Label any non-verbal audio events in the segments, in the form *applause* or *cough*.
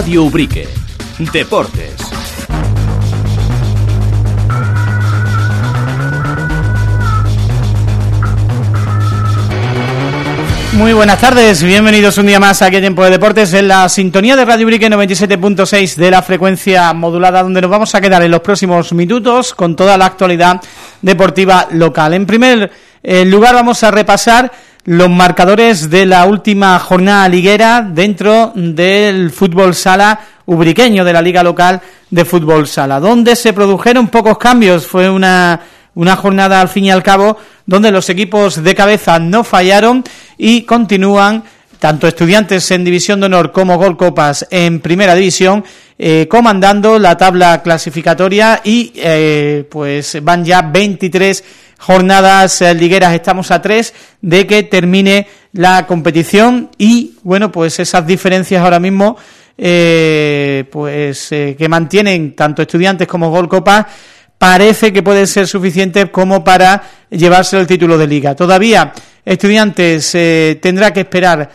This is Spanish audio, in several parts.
Radio Ubrique. Deportes. Muy buenas tardes, bienvenidos un día más aquí a Tiempo de Deportes en la sintonía de Radio Ubrique 97.6 de la frecuencia modulada donde nos vamos a quedar en los próximos minutos con toda la actualidad deportiva local. En primer eh, lugar vamos a repasar los marcadores de la última jornada liguera dentro del fútbol sala ubriqueño de la liga local de fútbol sala, donde se produjeron pocos cambios, fue una, una jornada al fin y al cabo donde los equipos de cabeza no fallaron y continúan tanto estudiantes en División de Honor como Gol Copas en Primera División, eh, comandando la tabla clasificatoria y eh, pues van ya 23 jornadas eh, ligueras, estamos a tres de que termine la competición y, bueno, pues esas diferencias ahora mismo eh, pues eh, que mantienen tanto estudiantes como Gol Copa parece que pueden ser suficientes como para llevarse el título de liga. Todavía estudiantes tendrá que esperar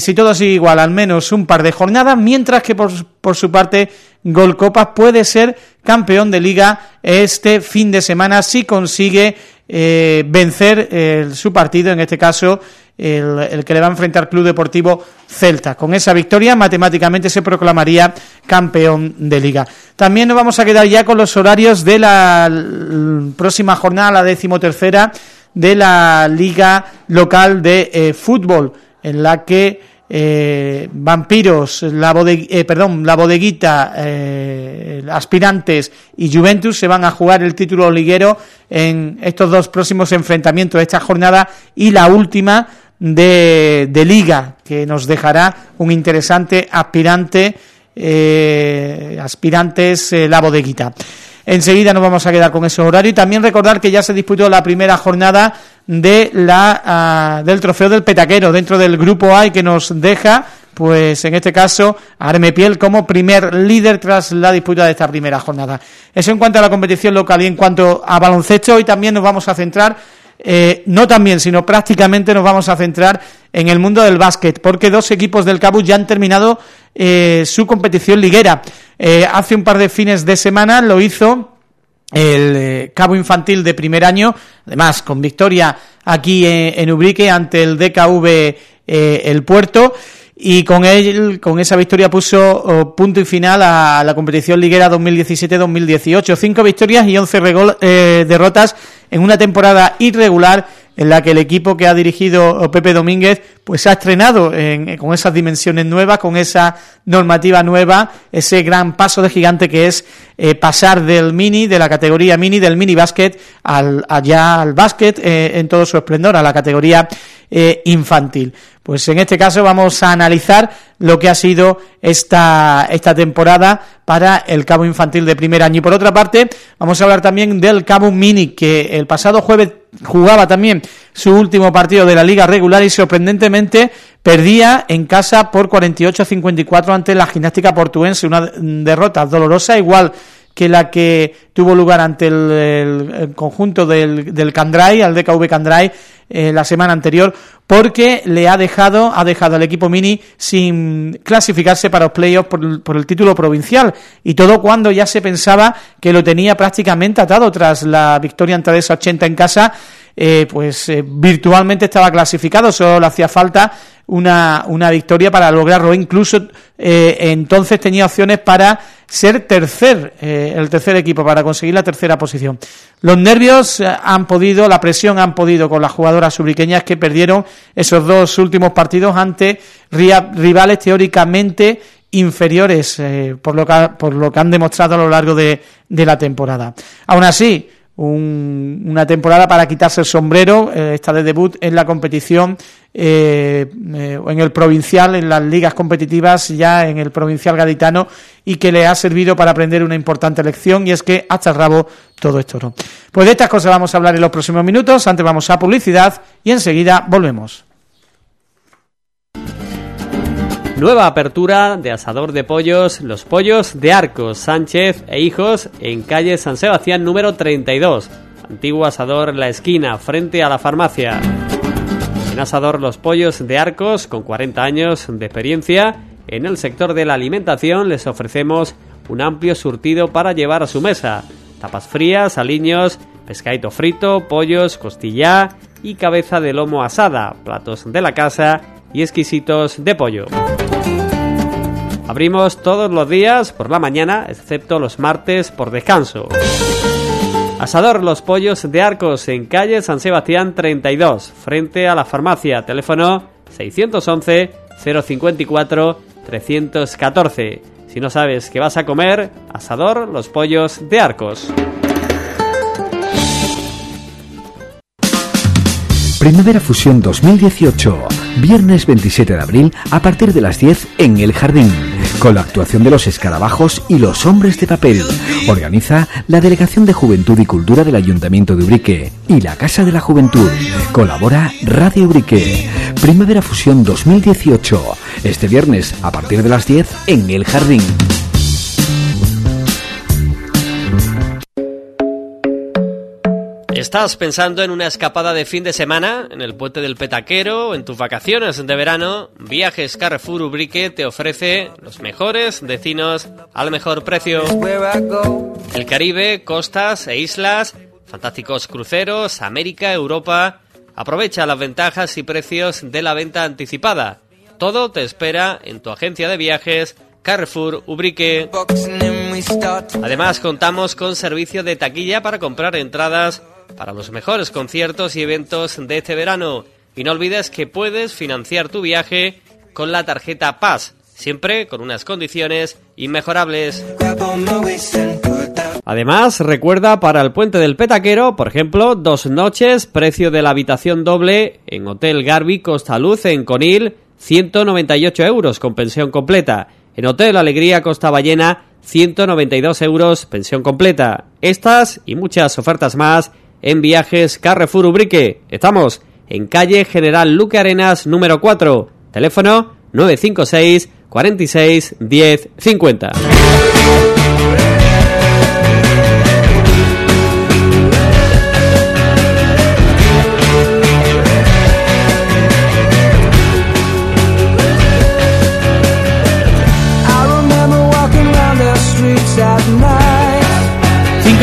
si todo sigue igual, al menos un par de jornadas, mientras que por, por su parte Gol Copa puede ser campeón de liga este fin de semana si consigue eh, vencer eh, su partido, en este caso el, que le va a enfrentar Club Deportivo Celta. Con esa victoria matemáticamente se proclamaría campeón de Liga. También nos vamos a quedar ya con los horarios de la próxima jornada, la decimotercera de la Liga Local de eh, Fútbol, en la que eh, Vampiros, la, eh, perdón, la Bodeguita, eh, Aspirantes y Juventus se van a jugar el título liguero en estos dos próximos enfrentamientos de esta jornada y la última de, de Liga, que nos dejará un interesante aspirante, Aspirantes, la Bodeguita. Enseguida nos vamos a quedar con ese horario y también recordar que ya se disputó la primera jornada de la ah, del trofeo del petaquero dentro del grupo A y que nos deja pues en este caso Armepiel como primer líder tras la disputa de esta primera jornada. Eso en cuanto a la competición local y en cuanto a baloncesto, hoy también nos vamos a centrar, eh, no también, sino prácticamente nos vamos a centrar en el mundo del básquet, porque dos equipos del Cabus ya han terminado eh, su competición liguera. Eh, hace un par de fines de semana lo hizo el cabo infantil de primer año, además con victoria aquí en, Ubrique ante el DKV El Puerto y con él con esa victoria puso oh, punto y final a la competición liguera 2017-2018. Cinco victorias y once derrotas en una temporada irregular en la que el equipo que ha dirigido Pepe Domínguez pues ha estrenado con esas dimensiones nuevas, con esa normativa nueva, ese gran paso de gigante que es eh, pasar del mini, de la categoría mini, del mini básquet, al, allá al básquet eh, en todo su esplendor, a la categoría eh, infantil. Pues en este caso vamos a analizar lo que ha sido esta, esta temporada para el Cabo Infantil de primer año. Y por otra parte, vamos a hablar también del Cabo Mini, que el pasado jueves jugaba también su último partido de la liga regular y sorprendentemente perdía en casa por 48-54 ante la gimnástica portuense, una derrota dolorosa, igual que la que tuvo lugar ante el, conjunto del, del, Candray, al DKV Candray, eh, la semana anterior, porque le ha dejado ha dejado al equipo Mini sin clasificarse para los playoffs por, por, el título provincial, y todo cuando ya se pensaba que lo tenía prácticamente atado tras la victoria ante esa 80 en casa, eh, pues eh, virtualmente estaba clasificado, solo le hacía falta una, una victoria para lograrlo, incluso eh, entonces tenía opciones para ser tercer, el tercer equipo, para conseguir la tercera posición. Los nervios han podido, la presión han podido con las jugadoras ubriqueñas que perdieron esos dos últimos partidos ante rivales teóricamente inferiores por, lo que, por lo que han demostrado a lo largo de, de la temporada. Aún así, una temporada para quitarse el sombrero, eh, está de debut en la competición, eh, eh, en el provincial, en las ligas competitivas, ya en el provincial gaditano, y que le ha servido para aprender una importante lección, y es que hasta el rabo todo esto no. Pues de estas cosas vamos a hablar en los próximos minutos, antes vamos a publicidad, y enseguida volvemos. Nueva apertura de asador de pollos, los pollos de Arcos, Sánchez e Hijos en calle San Sebastián número 32. Antiguo asador La Esquina, frente a la farmacia. En asador los pollos de Arcos, con 40 años de experiencia En el sector de la alimentación les ofrecemos un amplio surtido para llevar a su mesa. Tapas frías, aliños, pescadito frito, pollos, costilla y cabeza de lomo asada, platos de la casa y exquisitos de pollo. Abrimos todos los días por la mañana, excepto los martes por descanso. Asador Los Pollos de Arcos en calle San Sebastián 32, frente a la farmacia. Teléfono 611 054 314. Si no sabes qué vas a comer, Asador Los Pollos de Arcos. Primavera Fusión 2018, viernes 27 de abril a partir de las 10 en El Jardín, con la actuación de los escarabajos y los hombres de papel. Organiza la Delegación de Juventud y Cultura del Ayuntamiento de Ubrique y la Casa de la Juventud. Colabora Radio Ubrique. Primavera Fusión 2018, este viernes a partir de las 10 en El Jardín. ¿Estás pensando en una escapada de fin de semana, en el puente del Petaquero, en tus vacaciones de verano? Viajes Carrefour Ubrique te ofrece los mejores destinos al mejor precio. El Caribe, costas e islas, fantásticos cruceros, América, Europa. Aprovecha las ventajas y precios de la venta anticipada. Todo te espera en tu agencia de viajes Carrefour Ubrique. Además contamos con servicio de taquilla para comprar entradas para los mejores conciertos y eventos de este verano. Y no olvides que puedes financiar tu viaje con la tarjeta Paz, siempre con unas condiciones inmejorables. Además, recuerda para el puente del Petaquero, por ejemplo, dos noches, precio de la habitación doble en Hotel Garbi Costa Luz en Conil, 198 euros con pensión completa. En Hotel Alegría Costa Ballena, 192 euros pensión completa. Estas y muchas ofertas más en Viajes Carrefour Ubrique. Estamos en calle General Luque Arenas número 4. Teléfono 956 46 10 50.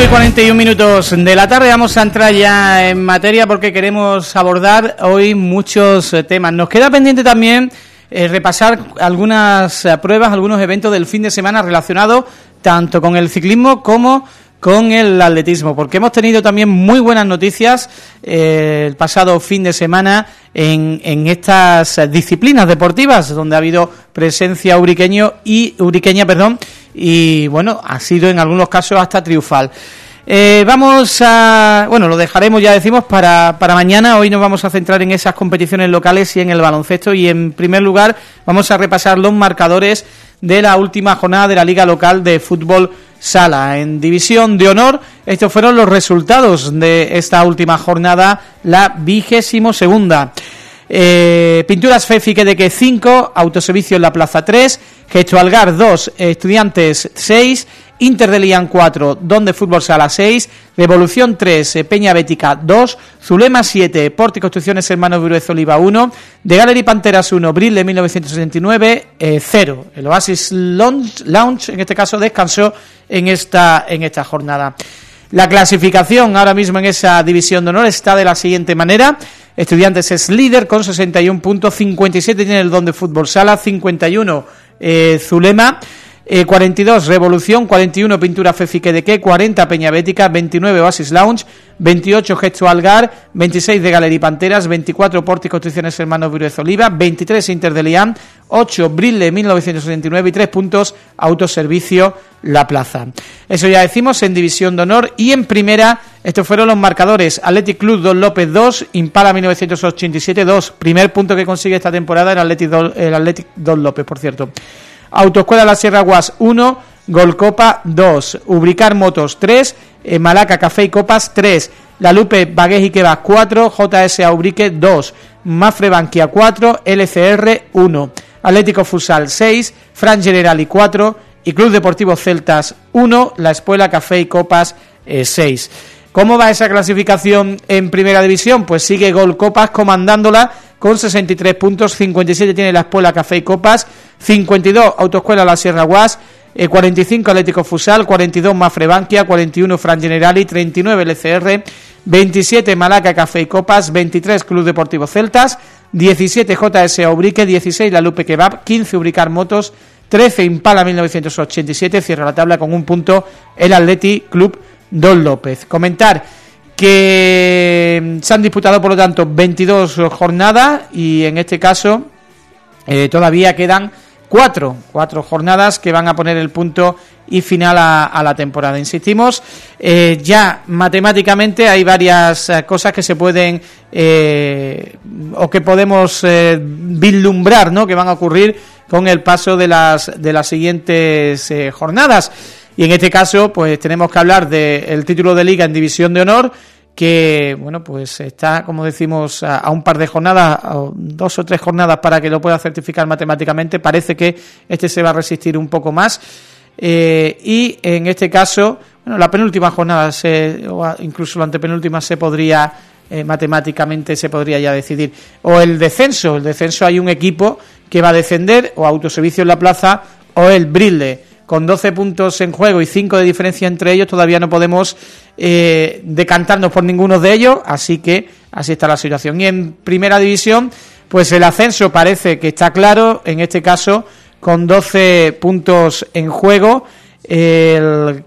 Y 41 minutos de la tarde vamos a entrar ya en materia porque queremos abordar hoy muchos eh, temas. Nos queda pendiente también eh, repasar algunas eh, pruebas, algunos eventos del fin de semana relacionados tanto con el ciclismo como con el atletismo, porque hemos tenido también muy buenas noticias el pasado fin de semana en, en, estas disciplinas deportivas, donde ha habido presencia uriqueño y uriqueña, perdón, y bueno, ha sido en algunos casos hasta triunfal. Eh, vamos a... Bueno, lo dejaremos, ya decimos, para, para mañana. Hoy nos vamos a centrar en esas competiciones locales y en el baloncesto. Y en primer lugar vamos a repasar los marcadores de la última jornada de la Liga Local de Fútbol Sala. En División de Honor, estos fueron los resultados de esta última jornada, la vigésimo segunda. Eh, Pinturas Fefi de que 5, Autoservicio en la Plaza 3, Gesto Algar 2, Estudiantes 6, Inter de Lian 4, Don de Fútbol Sala 6, Revolución 3, eh, Peña Bética 2, Zulema 7, Porte Construcciones Hermanos Viruez Oliva 1, De Gallery Panteras 1, Bril de 1979 0. El Oasis Lounge, en este caso, descansó en esta, en esta jornada. La clasificación ahora mismo en esa división de honor está de la siguiente manera. Estudiantes es líder con 61 puntos, 57 tiene el Don de Fútbol Sala, 51 eh, Zulema, 42 eh, Revolución, 41 Pintura Fefique de Que, 40 Peña Bética, 29 Oasis Lounge, 28 Gesto Algar, 26 de Galería Panteras, 24 Porti Construcciones Hermanos Viruez Oliva, 23 Inter de Liam, 8 Brille 1979 y 3 puntos Autoservicio La Plaza. Eso ya decimos en División de Honor y en Primera, estos fueron los marcadores. Athletic Club Don López 2, Impala 1987 2, primer punto que consigue esta temporada el Athletic el Athletic Don López, por cierto. Autoescuela La Sierra Guas 1, Golcopa 2, Ubricar Motos 3, eh, Malaca Café y Copas 3, La Lupe Bagués y Quebas 4, JS Ubrique 2, Mafre Banquia 4, LCR 1, Atlético Fusal 6, Fran Generali 4 y Club Deportivo Celtas 1, La Espuela Café y Copas 6. Eh, ¿Cómo va esa clasificación en Primera División? Pues sigue Golcopas comandándola con 63 puntos, 57 tiene la Escuela Café y Copas, 52 Autoescuela La Sierra Guas, 45 Atlético Fusal, 42 Mafre Bankia, 41 Fran Generali, 39 LCR, 27 Malaca Café y Copas, 23 Club Deportivo Celtas, 17 JS Ubrique, 16 La Lupe Kebab, 15 Ubricar Motos, 13 Impala 1987, cierra la tabla con un punto el Atleti Club Don López. Comentar que se han disputado por lo tanto 22 jornadas y en este caso eh, todavía quedan cuatro, cuatro jornadas que van a poner el punto y final a, la temporada. Insistimos, eh, ya matemáticamente hay varias eh, cosas que se pueden o que podemos vislumbrar, ¿no? Que van a ocurrir con el paso de las de las siguientes jornadas. Y en este caso, pues tenemos que hablar del título de liga en División de Honor que bueno pues está como decimos a, un par de jornadas dos o tres jornadas para que lo pueda certificar matemáticamente. Parece que este se va a resistir un poco más. Eh, y en este caso bueno la penúltima jornada se, o incluso la antepenúltima se podría eh, matemáticamente se podría ya decidir. O el descenso el descenso hay un equipo que va a descender o autoservicio en la plaza o el Brilde con 12 puntos en juego y 5 de diferencia entre ellos, todavía no podemos eh, decantarnos por ninguno de ellos, así que así está la situación. Y en primera división, pues el ascenso parece que está claro, en este caso con 12 puntos en juego, este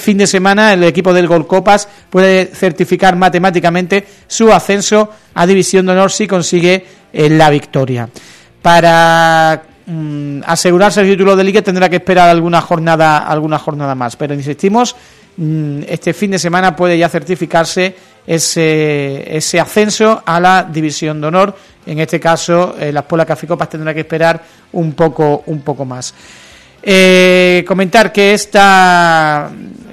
fin de semana el equipo del Gol Copas puede certificar matemáticamente su ascenso a División de Honor si consigue eh, la victoria. Para Mm, asegurarse el título de liga tendrá que esperar alguna jornada alguna jornada más, pero insistimos, mm, este fin de semana puede ya certificarse ese, ese ascenso a la división de honor, en este caso eh, la Espuela Caficopas tendrá que esperar un poco un poco más. Eh, comentar que esta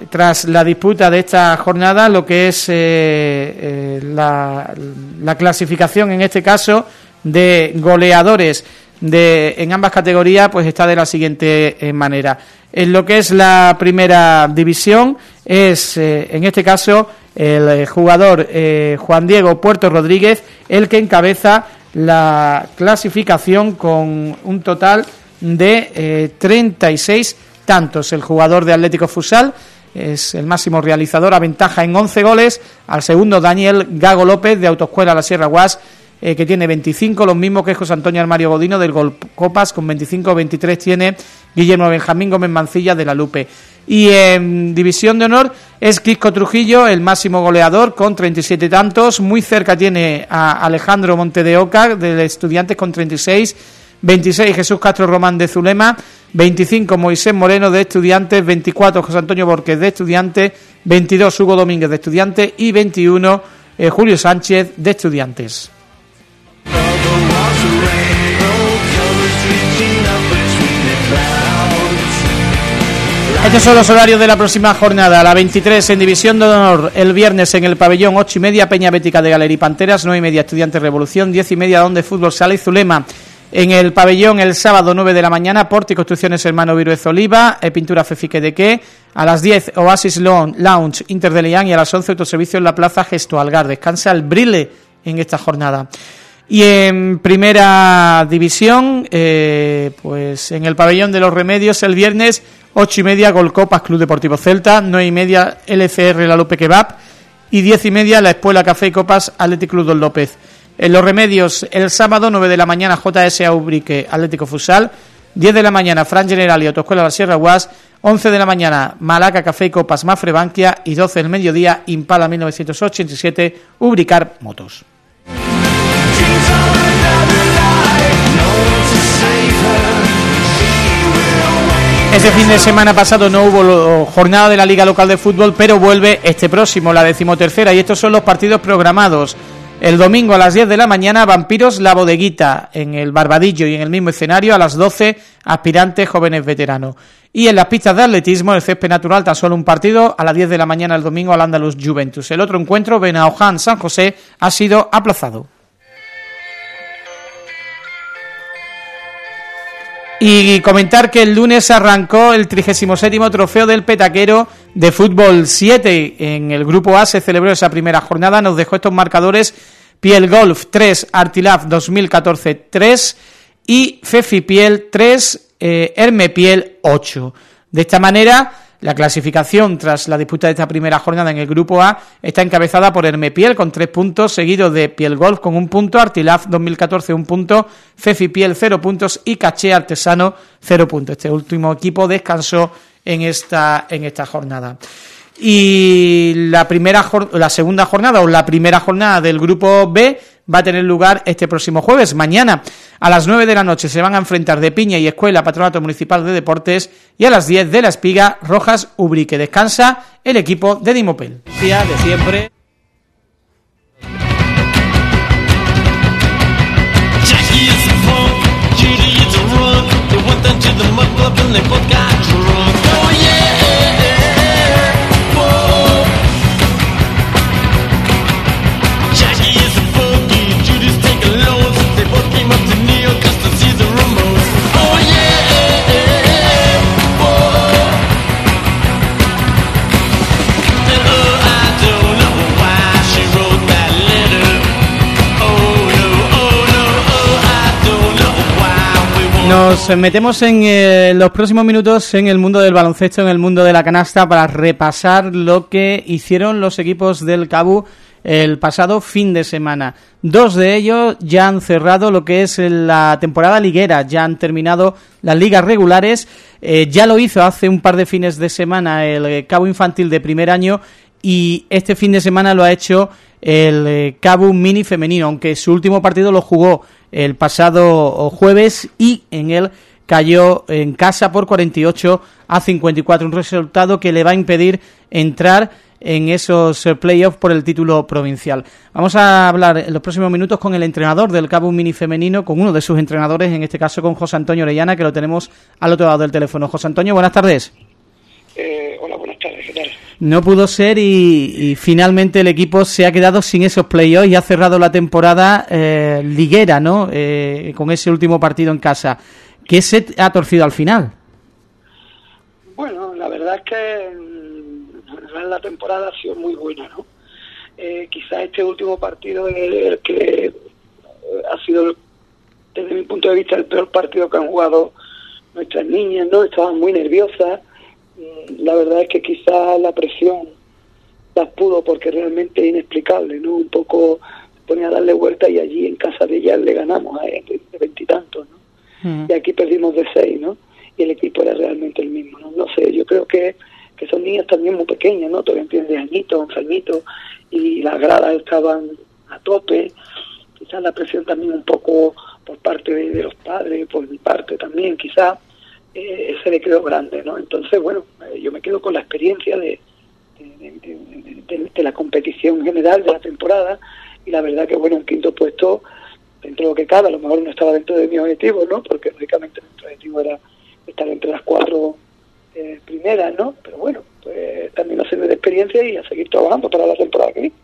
tras la disputa de esta jornada, lo que es eh, la clasificación en este caso de goleadores de, en ambas categorías pues está de la siguiente eh, manera. En lo que es la primera división es, eh, en este caso, el eh, jugador Juan Diego Puerto Rodríguez el que encabeza la clasificación con un total de 36 tantos. El jugador de Atlético Fusal es el máximo realizador, aventaja en 11 goles al segundo Daniel Gago López de Autoescuela La Sierra Guas eh, que tiene 25, los mismos que José Antonio Armario Godino del Gol Copas, con 25, 23 tiene Guillermo Benjamín Gómez Mancilla de la Lupe. Y en División de Honor es Quisco Trujillo, el máximo goleador, con 37 tantos. Muy cerca tiene a Alejandro Montedeoca, del Estudiantes, con 36. 26 Jesús Castro Román de Zulema, 25 Moisés Moreno de Estudiantes, 24 José Antonio Borges de Estudiantes, 22 Hugo Domínguez de Estudiantes y 21 eh, Julio Sánchez de Estudiantes. Estos son los horarios de la próxima jornada. La 23 en División de Honor, el viernes en el pabellón 8 y media, Peña Bética de Galería Panteras, 9 y media, Estudiantes Revolución, 10 y media, Donde Fútbol Sala y Zulema. En el pabellón el sábado 9 de la mañana, Porti Construcciones Hermano Viruez Oliva, e Pintura Fefique de Que. A las 10, Oasis Lounge Inter de León y a las 11, Autoservicio en la Plaza Gesto Algar. Descansa el Brile en esta jornada. Y en primera división, eh, pues en el pabellón de los remedios el viernes, ocho y media Golcopas Club Deportivo Celta, nueve y media LCR La Lupe Kebab y diez y media la Espuela Café y Copas Atlético Club López. En los remedios el sábado, 9 de la mañana JS Aubrique Atlético Fusal, 10 de la mañana Fran General y Autoescuela La Sierra Guas, 11 de la mañana Malaca Café y Copas Mafre Bankia y 12 del mediodía Impala 1987 Ubricar Motos. Este fin de semana pasado no hubo jornada de la Liga Local de Fútbol, pero vuelve este próximo, la decimotercera, y estos son los partidos programados. El domingo a las 10 de la mañana, Vampiros La Bodeguita, en el Barbadillo y en el mismo escenario, a las 12, aspirantes jóvenes veteranos. Y en las pistas de atletismo, el césped natural, tan solo un partido, a las 10 de la mañana el domingo al Andalus Juventus. El otro encuentro, Benaoján San José, ha sido aplazado. Y comentar que el lunes arrancó el 37 trofeo del Petaquero de Fútbol 7. En el Grupo A se celebró esa primera jornada, nos dejó estos marcadores Piel Golf 3, Artilaf 2014 3 y Fefi Piel 3, eh, Herme Piel 8. De esta manera, la clasificación tras la disputa de esta primera jornada en el grupo A está encabezada por Hermepiel con tres puntos, seguido de Piel Golf con un punto, Artilaf 2014 un punto, Fefi Piel cero puntos y Caché Artesano cero puntos. Este último equipo descansó en esta, en esta jornada. Y la primera la segunda jornada o la primera jornada del grupo B va a tener lugar este próximo jueves, mañana. A las 9 de la noche se van a enfrentar de Piña y Escuela Patronato Municipal de Deportes y a las 10 de la Espiga Rojas Ubrique. Descansa el equipo de Dimopel. De siempre. Nos metemos en eh, los próximos minutos en el mundo del baloncesto, en el mundo de la canasta, para repasar lo que hicieron los equipos del Cabu el pasado fin de semana. Dos de ellos ya han cerrado lo que es la temporada liguera, ya han terminado las ligas regulares, eh, ya lo hizo hace un par de fines de semana el Cabo Infantil de primer año y este fin de semana lo ha hecho el eh, Cabo Mini femenino, aunque su último partido lo jugó el pasado jueves y en él cayó en casa por 48 a 54, un resultado que le va a impedir entrar en esos eh, playoffs por el título provincial. Vamos a hablar en los próximos minutos con el entrenador del Cabo Mini Femenino, con uno de sus entrenadores, en este caso con José Antonio Orellana, que lo tenemos al otro lado del teléfono. José Antonio, buenas tardes. Eh, hola, buenas No pudo ser y, finalmente el equipo se ha quedado sin esos playoffs y ha cerrado la temporada eh, liguera, ¿no? Eh, con ese último partido en casa. ¿Qué se ha torcido al final? Bueno, la verdad es que mm, la temporada ha sido muy buena, ¿no? Eh, quizás este último partido es el que eh, ha sido, desde mi punto de vista, el peor partido que han jugado nuestras niñas, ¿no? Estaban muy nerviosas la verdad es que quizá la presión las pudo porque realmente es inexplicable, ¿no? Un poco ponía a darle vuelta y allí en casa de ellas le ganamos a de veintitantos, ¿no? Y aquí perdimos de seis, ¿no? Y el equipo era realmente el mismo, ¿no? No sé, yo creo que, que son niñas también muy pequeñas, ¿no? Todavía 10 añitos, 11 añitos, y las gradas estaban a tope. Quizás la presión también un poco por parte de, de los padres, por mi parte también, quizás eh, se le quedó grande, ¿no? Entonces, bueno, eh, yo me quedo con la experiencia de, de, la competición general de la temporada y la verdad que, bueno, un quinto puesto, dentro de lo que cabe, a lo mejor no estaba dentro de mi objetivo, ¿no? Porque, lógicamente, nuestro objetivo era estar entre las cuatro eh, primeras, ¿no? Pero bueno, pues también a de experiencia y a seguir trabajando para la temporada que viene.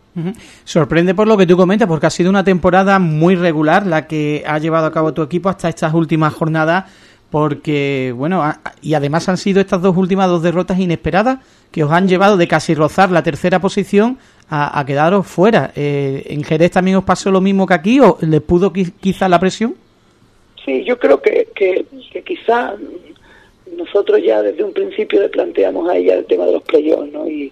Sorprende por lo que tú comentas, porque ha sido una temporada muy regular la que ha llevado a cabo tu equipo hasta estas últimas jornadas porque, bueno, y además han sido estas dos últimas dos derrotas inesperadas que os han llevado de casi rozar la tercera posición a, quedaros fuera. Eh, ¿En Jerez también os pasó lo mismo que aquí o les pudo quizá la presión? Sí, yo creo que, que, quizá nosotros ya desde un principio le planteamos a ella el tema de los playoffs, ¿no? Y,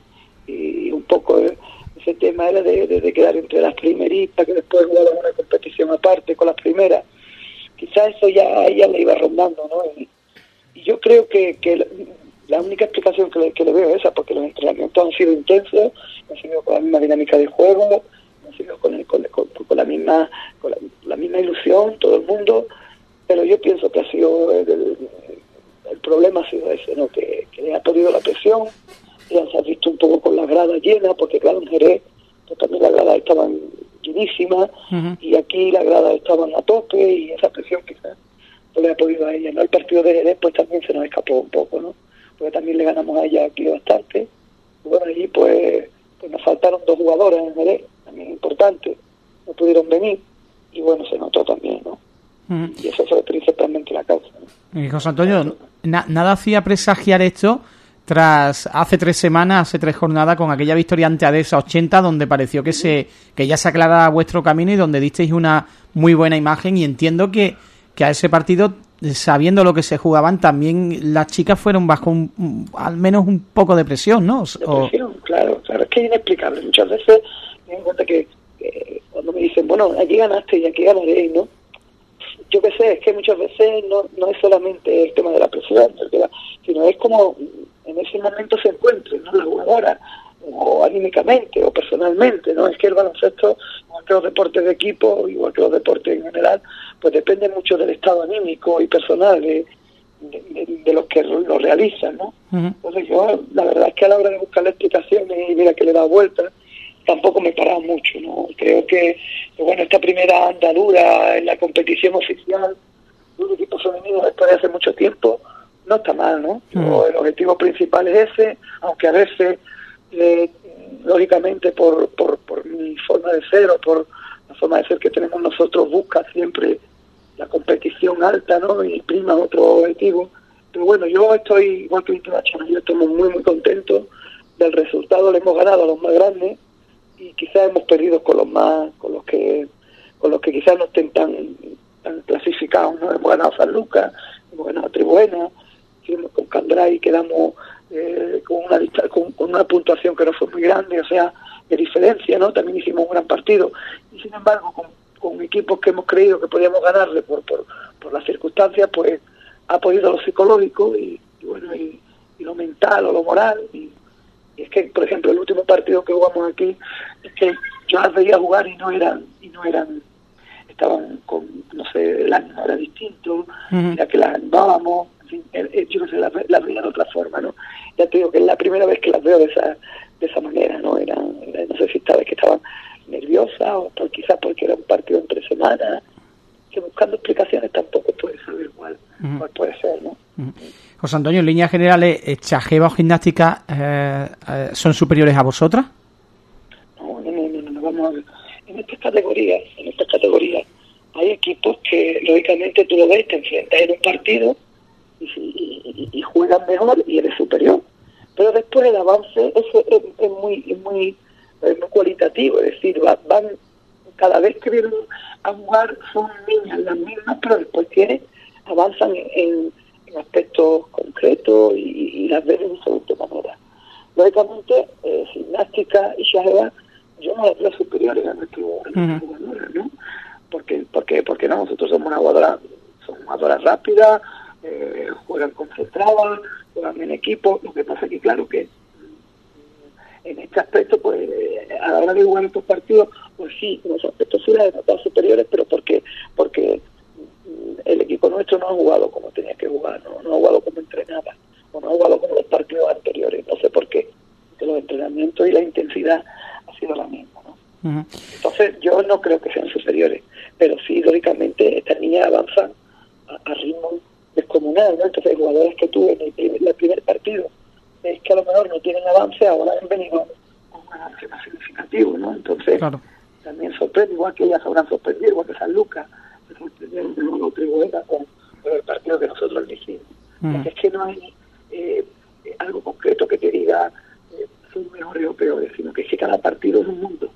un poco ese tema era de, de, quedar entre las primeritas, que después jugaban una competición aparte con las primeras quizá eso ya ella le iba rondando, ¿no? Y, yo creo que, que la, única explicación que le, que le, veo es esa, porque los entrenamientos han sido intensos, han sido con la misma dinámica de juego, han sido con, con, la misma con la, misma ilusión, todo el mundo, pero yo pienso que ha sido el, problema ha sido ese, ¿no? Que, le ha podido la presión, ya se ha visto un poco con la grada llena, porque claro, en Jerez pues también las gradas estaban y aquí la grada estaban a tope y esa presión quizás no le ha podido a ella. ¿no? El partido de Jerez pues también se nos escapó un poco, ¿no? Porque también le ganamos a ella aquí bastante. bueno, allí pues, pues nos faltaron dos jugadores en Jerez, también importantes, no pudieron venir y bueno, se notó también, ¿no? Y eso fue principalmente la causa. José Antonio, nada hacía presagiar esto tras hace tres semanas, hace tres jornadas, con aquella victoria ante Adesa 80, donde pareció que se que ya se aclaraba vuestro camino y donde disteis una muy buena imagen y entiendo que, que a ese partido, sabiendo lo que se jugaban, también las chicas fueron bajo un, al menos un poco de presión, ¿no? presión, claro, claro, es que es inexplicable. Muchas veces me doy cuenta que, cuando me dicen, bueno, aquí ganaste y aquí ganaréis, ¿no? Yo qué sé, es que muchas veces no, no es solamente el tema de la presión, sino es como en ese momento se encuentre, ¿no? La jugadora, o anímicamente, o personalmente, ¿no? Es que el baloncesto, igual que los deportes de equipo, igual que los deportes en general, pues depende mucho del estado anímico y personal de, de, los que lo realizan, ¿no? Entonces yo, la verdad es que a la hora de buscar la explicación y mira que le da vuelta, tampoco me paraba mucho, ¿no? Creo que, bueno, esta primera andadura en la competición oficial de un equipo femenino después de hace mucho tiempo, no está mal, ¿no? El objetivo principal es ese, aunque a veces, eh, lógicamente, por, por, por mi forma de ser o por la forma de ser que tenemos nosotros, busca siempre la competición alta, ¿no? Y prima otro objetivo. Pero bueno, yo estoy, igual que yo estamos muy, muy contentos del resultado. Le hemos ganado a los más grandes y quizás hemos perdido con los más, con los que con los que quizás no estén tan, tan clasificados, ¿no? Hemos ganado a San Lucas, hemos ganado a Tribuena, con Candray quedamos eh, con, una, con, una puntuación que no fue muy grande, o sea, de diferencia, ¿no? También hicimos un gran partido. Y sin embargo, con, con equipos que hemos creído que podíamos ganarle por, por, por las circunstancias, pues ha podido lo psicológico y, bueno, y, lo mental o lo moral. Y, es que, por ejemplo, el último partido que jugamos aquí, es que yo las veía jugar y no eran, y no eran, estaban con, no sé, el año era distinto, ya que las animábamos, yo no sé, las, veía de otra forma, ¿no? Ya te digo que es la primera vez que las veo de esa, de esa manera, ¿no? Era, no sé si esta vez que estaban nerviosas o por, quizás porque era un partido entre semanas, que buscando explicaciones tampoco puede saber cuál, cuál puede ser, ¿no? José Antonio, en líneas generales, ¿Chajeva o Gimnástica eh, eh, son superiores a vosotras? No, no, no, no, no, vamos a ver. En estas categorías, en estas categorías, hay equipos que, lógicamente, tú lo ves, te enfrentas en un partido y, y, juegan mejor y eres superior. Pero después el avance es, es, muy, es muy, es muy cualitativo, es decir, van, cada vez que vienen a jugar son niñas las mismas, pero después tienen, avanzan en, en, aspectos concretos y, las ven de diferente manera. Lógicamente, eh, gimnástica y shaheba, yo no las veo superiores a nuestros jugadores, ¿no? Porque, porque, porque no, nosotros somos una jugadora, somos jugadoras rápidas, eh, juegan concentradas, juegan en equipo. Lo que pasa es que, claro, que mm, en este aspecto, pues a la hora de jugar estos partidos, pues sí, esos aspectos las he superiores, pero porque porque mm, el equipo nuestro no ha jugado como tenía que jugar, no, no ha jugado como entrenaba, o no ha jugado como los partidos anteriores, no sé por qué, que los entrenamientos y la intensidad ha sido la misma. ¿no? Entonces yo no creo que sean superiores, pero sí, lógicamente, estas niñas avanzan a, a ritmo descomunal, ¿no? Entonces, jugadores que tuve en el primer, primer partido, es que a lo mejor no tienen avance, ahora han venido con un avance más significativo, ¿no? Entonces, también sorprende, igual que ellas habrán sorprendido, igual que San Lucas, se sorprendieron de nuevo Tribuena con, con, el partido que nosotros le hicimos. Mm. Es que no hay eh, algo concreto que te diga eh, son mejores o peores, sino que es que cada partido es un mundo.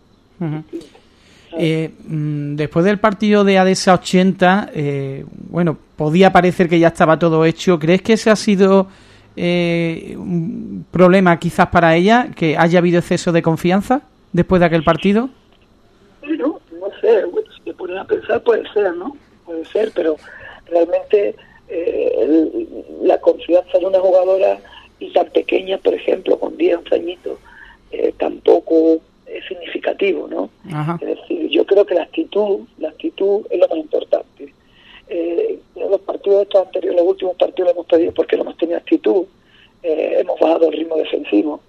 Eh, mm, después del partido de ADESA 80, eh, bueno, podía parecer que ya estaba todo hecho. ¿Crees que ese ha sido eh, un problema quizás para ella, que haya habido exceso de confianza después de aquel partido? Bueno, no sé, si te pones a pensar puede ser, ¿no? Puede ser, pero realmente la confianza de una jugadora y tan pequeña, por ejemplo, con 10, 11 añitos, tampoco es significativo, ¿no? Es decir, yo creo que la actitud, la actitud es lo más importante. Eh, los partidos estos anteriores, los últimos partidos los hemos pedido porque no hemos tenido actitud, eh, hemos bajado el ritmo defensivo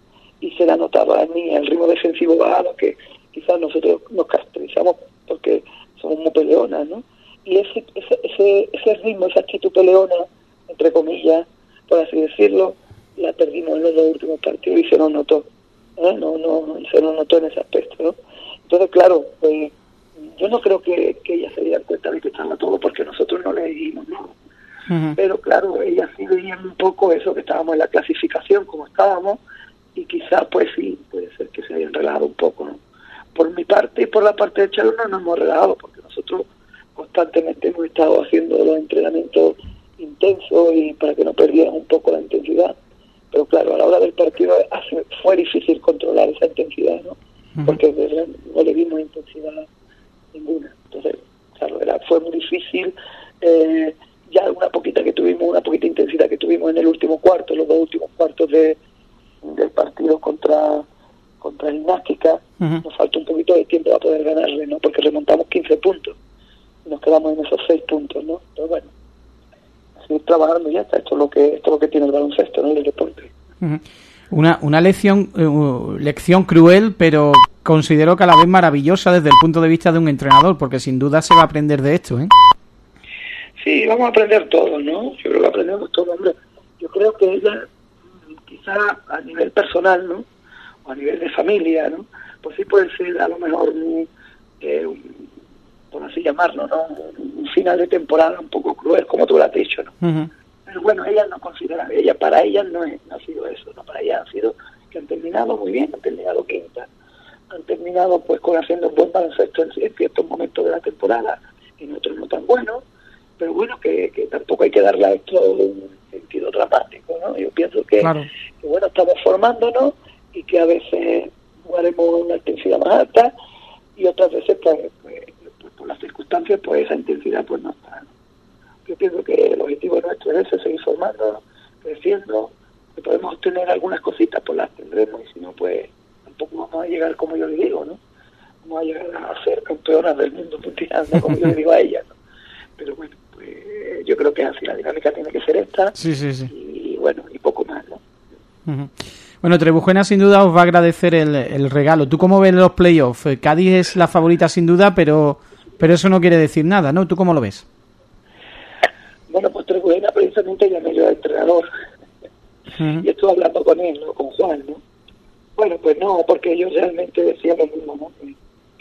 y se le ha notado a mí el ritmo defensivo bajado que quizás nosotros nos caracterizamos porque somos muy peleonas, ¿no? Y ese, ese, ese, ritmo, esa actitud peleona, entre comillas, por así decirlo, la perdimos en los últimos partidos y se nos notó. ¿eh? no, no, se nos notó en ese aspecto, ¿no? Entonces, claro, pues, yo no creo que, que ella se diera cuenta de que estaba todo porque nosotros no le dijimos nada. Pero claro, ellas sí veían un poco eso, que estábamos en la clasificación como estábamos, y quizás pues sí, puede ser que se hayan relajado un poco, ¿no? Por mi parte y por la parte de Chalo no nos hemos relajado, porque nosotros constantemente hemos estado haciendo los entrenamientos intensos y para que no perdieran un poco la intensidad. Pero claro, a la hora del partido fue difícil controlar esa intensidad, ¿no? Porque no le dimos intensidad ninguna. Entonces, claro, era, fue muy difícil. Eh, ya una poquita que tuvimos, una poquita intensidad que tuvimos en el último cuarto, los dos últimos cuartos de, del partido contra contra Gimnástica, nos falta un poquito de tiempo para poder ganarle, ¿no? Porque remontamos 15 puntos y nos quedamos en esos 6 puntos, ¿no? Pero bueno, seguir trabajando ya está, esto es lo que, esto es lo que tiene el baloncesto, ¿no? El deporte. Una, una lección, uh, lección cruel, pero considero que a la vez maravillosa desde el punto de vista de un entrenador, porque sin duda se va a aprender de esto, ¿eh? Sí, vamos a aprender todo, ¿no? Yo creo que aprendemos todo, hombre. Yo creo que ella, quizá a nivel personal, ¿no? O a nivel de familia, ¿no? Pues sí puede ser a lo mejor, eh, por así llamarlo, ¿no? Un final de temporada un poco cruel, como tú lo has dicho, ¿no? Pero bueno, ella no considera, ella para ella no, ha sido eso, ¿no? Para ella ha sido que han terminado muy bien, han terminado quinta, han terminado pues con haciendo un buen baloncesto en, ciertos momentos de la temporada, y en otros no tan buenos, pero bueno, que, tampoco hay que darle a esto un sentido dramático, ¿no? Yo pienso que, bueno, estamos formándonos y que a veces jugaremos una intensidad más alta y otras veces pues, pues, pues, por las circunstancias pues esa intensidad pues no está. Yo pienso que el objetivo nuestro es ese, seguir formando, creciendo, que podemos obtener algunas cositas, pues las tendremos y si no pues tampoco vamos a llegar como yo le digo, ¿no? Vamos a llegar a ser campeonas del mundo como yo le digo a ella, ¿no? Pero bueno, pues yo creo que así la dinámica tiene que ser esta sí, sí, sí. y bueno, y poco más, ¿no? Bueno, Trebujena sin duda os va a agradecer el, el regalo. ¿Tú cómo ves los playoffs? Cádiz es la favorita sin duda, pero pero eso no quiere decir nada, ¿no? ¿Tú cómo lo ves? Bueno, pues Trebujena precisamente ya me dio al entrenador y estuve hablando con él, ¿no? Con Juan, ¿no? Bueno, pues no, porque ellos realmente decían lo mismo, ¿no?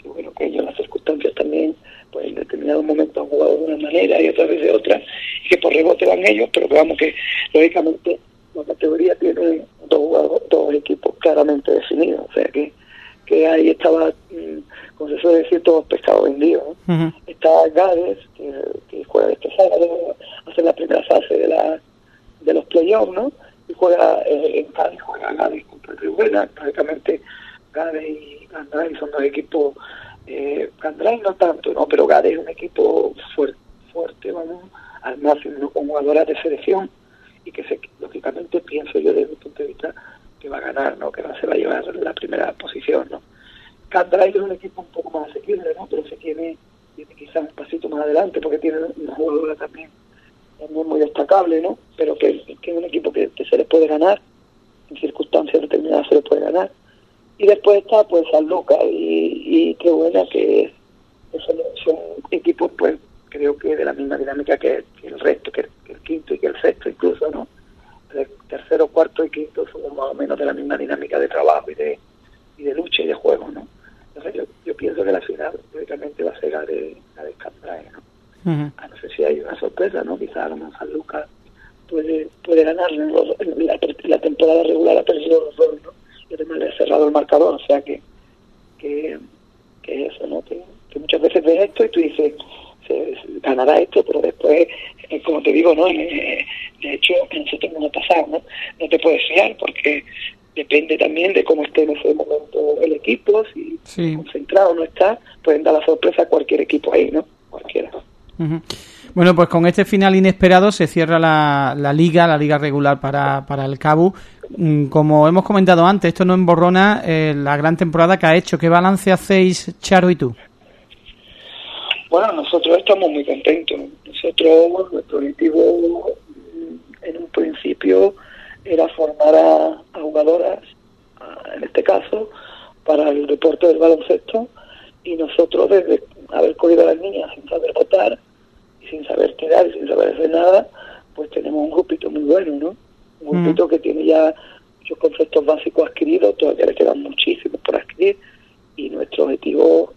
Que, bueno, que ellos las circunstancias también, pues en determinados momentos han jugado de una manera y otras veces de otra, y que por rebote van ellos, pero que vamos que lógicamente la categoría tiene dos, dos equipos claramente definidos, o sea que, que ahí estaba, mm, como se suele decir, todos pescados vendidos. ¿no? Está Gades, que, que, juega este sábado, hace la primera fase de la de los playoffs, ¿no? Y juega eh, en Cádiz, juega Gades contra Tribuna, prácticamente Gades y Candray son dos equipos, eh, no tanto, ¿no? Pero Gades es un equipo fuerte, fuerte vamos, al máximo, con jugadoras de selección y que se, lógicamente pienso yo desde mi punto de vista que va a ganar, ¿no? Que se va a llevar la primera posición, ¿no? Candray es un equipo un poco más asequible, ¿no? Pero se tiene, tiene quizás un pasito más adelante porque tiene una jugadora también muy destacable, ¿no? Pero que, que es un equipo que, que, se les puede ganar, en circunstancias determinadas se les puede ganar. Y después está pues San Lucas y, y qué buena que, son, son, equipos pues creo que de la misma dinámica que, que el resto, que, el quinto y que el sexto incluso, ¿no? El tercero, cuarto y quinto son más o menos de la misma dinámica de trabajo y de, y de lucha y de juego, ¿no? Entonces yo, yo pienso que la final lógicamente va a ser la de, la de ¿no? Uh -huh. no sé si hay una sorpresa, ¿no? Quizá a lo mejor San Lucas puede, puede ganar la, la, temporada regular ha perdido los dos, ¿no? Y además le ha cerrado el marcador, o sea que, que, que eso, ¿no? Que, que, muchas veces ves esto y tú dices, se, se ganará esto, pero después, eh, como te digo, ¿no? Eh, de hecho, a nosotros nos ha pasado, ¿no? No te puedes fiar porque depende también de cómo esté en ese momento el equipo, si sí. concentrado no está, pueden dar la sorpresa a cualquier equipo ahí, ¿no? Cualquiera. Uh -huh. Bueno, pues con este final inesperado se cierra la, la liga, la liga regular para, para el Cabu. Como hemos comentado antes, esto no emborrona eh, la gran temporada que ha hecho. ¿Qué balance hacéis, Charo y tú? Bueno, nosotros estamos muy contentos. Nosotros, nuestro objetivo en un principio era formar a, a jugadoras, a, en este caso, para el deporte del baloncesto. Y nosotros, desde haber cogido a las niñas sin saber votar y sin saber tirar y sin saber hacer nada, pues tenemos un grupito muy bueno, ¿no? Un grupito mm. que tiene ya muchos conceptos básicos adquiridos, todavía le quedan muchísimos por adquirir y nuestro objetivo,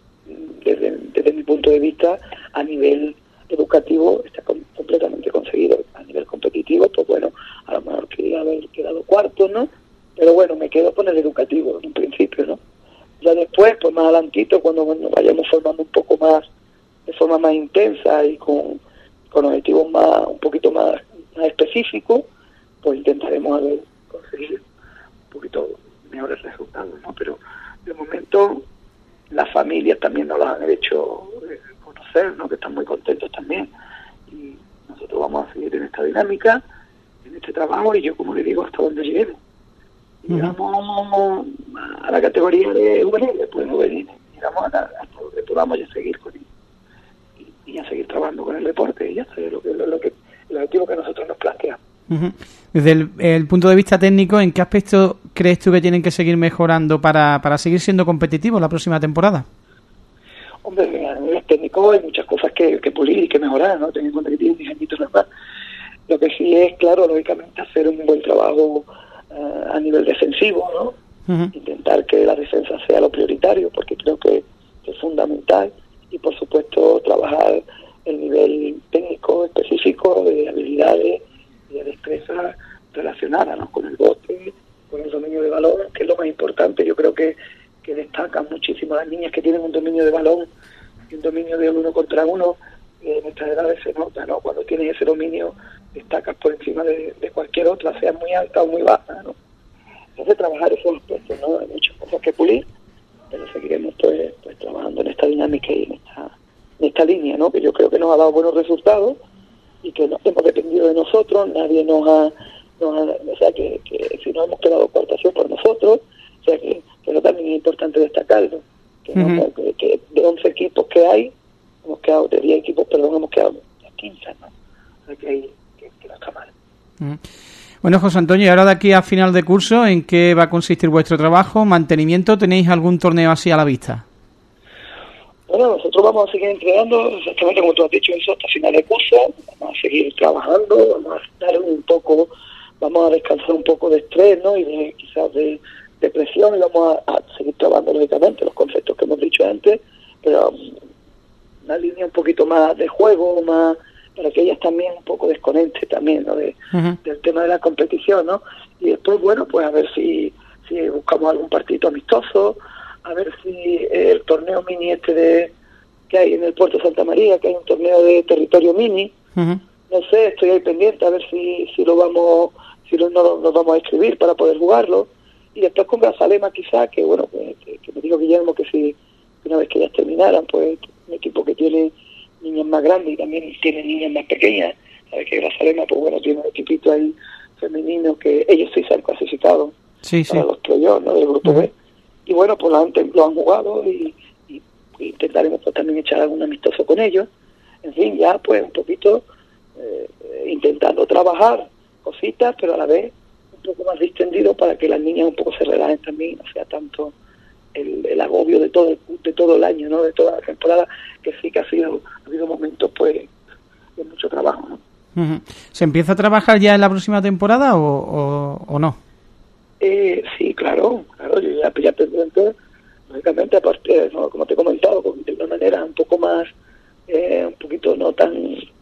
desde, desde mi punto de vista, a nivel educativo está completamente conseguido a nivel competitivo, pues bueno, a lo mejor quería haber quedado cuarto, ¿no? Pero bueno, me quedo con el educativo en un principio, ¿no? Ya después, pues más adelantito, cuando nos vayamos formando un poco más, de forma más intensa y con, con objetivos más, un poquito más, específicos, pues intentaremos a ver, conseguir un poquito mejores resultados, ¿no? Pero de momento las familias también nos las han hecho... Eh, conocer, ¿no? Que están muy contentos también. Y nosotros vamos a seguir en esta dinámica, en este trabajo y yo, como le digo, hasta donde lleguemos. Llegamos a la categoría de juveniles, después juveniles, llegamos hasta, donde podamos ya seguir con y, y, a seguir trabajando con el deporte, y ya sé lo que, lo, que, el objetivo que nosotros nos planteamos. Desde el, punto de vista técnico, ¿en qué aspecto crees tú que tienen que seguir mejorando para, para seguir siendo competitivos la próxima temporada? Hombre, hay muchas cosas que, que pulir y que mejorar, ¿no? Teniendo en cuenta que tienen 10 añitos más. Lo que sí es, claro, lógicamente, hacer un buen trabajo uh, a nivel defensivo, ¿no? Intentar que la defensa sea lo prioritario, porque creo que, es fundamental. Y, por supuesto, trabajar el nivel técnico específico de habilidades de destreza relacionada ¿no? con el bote, con el dominio de balón, que es lo más importante. Yo creo que, que destacan muchísimo las niñas que tienen un dominio de balón y un dominio de uno contra uno. en nuestras edades se nota, ¿no? Cuando tienes ese dominio, destacas por encima de, cualquier otra, sea muy alta o muy baja, ¿no? Entonces, trabajar esos aspectos, ¿no? Hay muchas cosas que pulir, pero seguiremos, pues, pues trabajando en esta dinámica y en esta, en esta línea, ¿no? Que yo creo que nos ha dado buenos resultados y que no hemos dependido de nosotros, nadie nos ha, o sea, que, si no hemos quedado cuartación por nosotros, o sea, que, que también es importante destacarlo, que, que, de 11 equipos que hay, hemos quedado, de 10 equipos, perdón, hemos quedado 15, ¿no? Que, hay, que, no está mal. Bueno, José Antonio, y ahora de aquí a final de curso, ¿en qué va a consistir vuestro trabajo? ¿Mantenimiento? ¿Tenéis algún torneo así a la vista? Bueno, nosotros vamos a seguir entrenando exactamente como tú has dicho eso hasta final de curso, vamos a seguir trabajando, vamos a dar un poco, vamos a descansar un poco de estrés, ¿no? Y de quizás de depresión y vamos a, seguir trabajando lógicamente los conceptos que hemos dicho antes, pero um, una línea un poquito más de juego, más para que ellas también un poco desconecten también, ¿no? De, Del tema de la competición, ¿no? Y después, bueno, pues a ver si, si buscamos algún partido amistoso, a ver si el torneo mini este de que hay en el puerto Santa María, que hay un torneo de territorio mini, no sé, estoy ahí pendiente a ver si, si lo vamos, si no nos vamos a escribir para poder jugarlo. Y después con Grazalema quizá, que bueno, que, me dijo Guillermo que si una vez que ellas terminaran, pues un equipo que tiene niñas más grandes y también tiene niñas más pequeñas, sabes que Grazalema, pues bueno, tiene un equipito ahí femenino que ellos sí se han clasificado sí, para los playoffs, ¿no? Del grupo B y bueno, pues lo han, lo han jugado y, intentaremos pues también echar algún amistoso con ellos. En fin, ya pues un poquito eh, intentando trabajar cositas, pero a la vez poco más distendido para que las niñas un poco se relajen también, no sea tanto el, el agobio de todo, de todo el año, ¿no? De toda la temporada, que sí que ha sido, ha habido momentos pues de mucho trabajo, ¿no? ¿Se empieza a trabajar ya en la próxima temporada o, o no? Eh, sí, claro, claro, yo ya, ya lógicamente, aparte, como te he comentado, de una manera un poco más, eh, un poquito no tan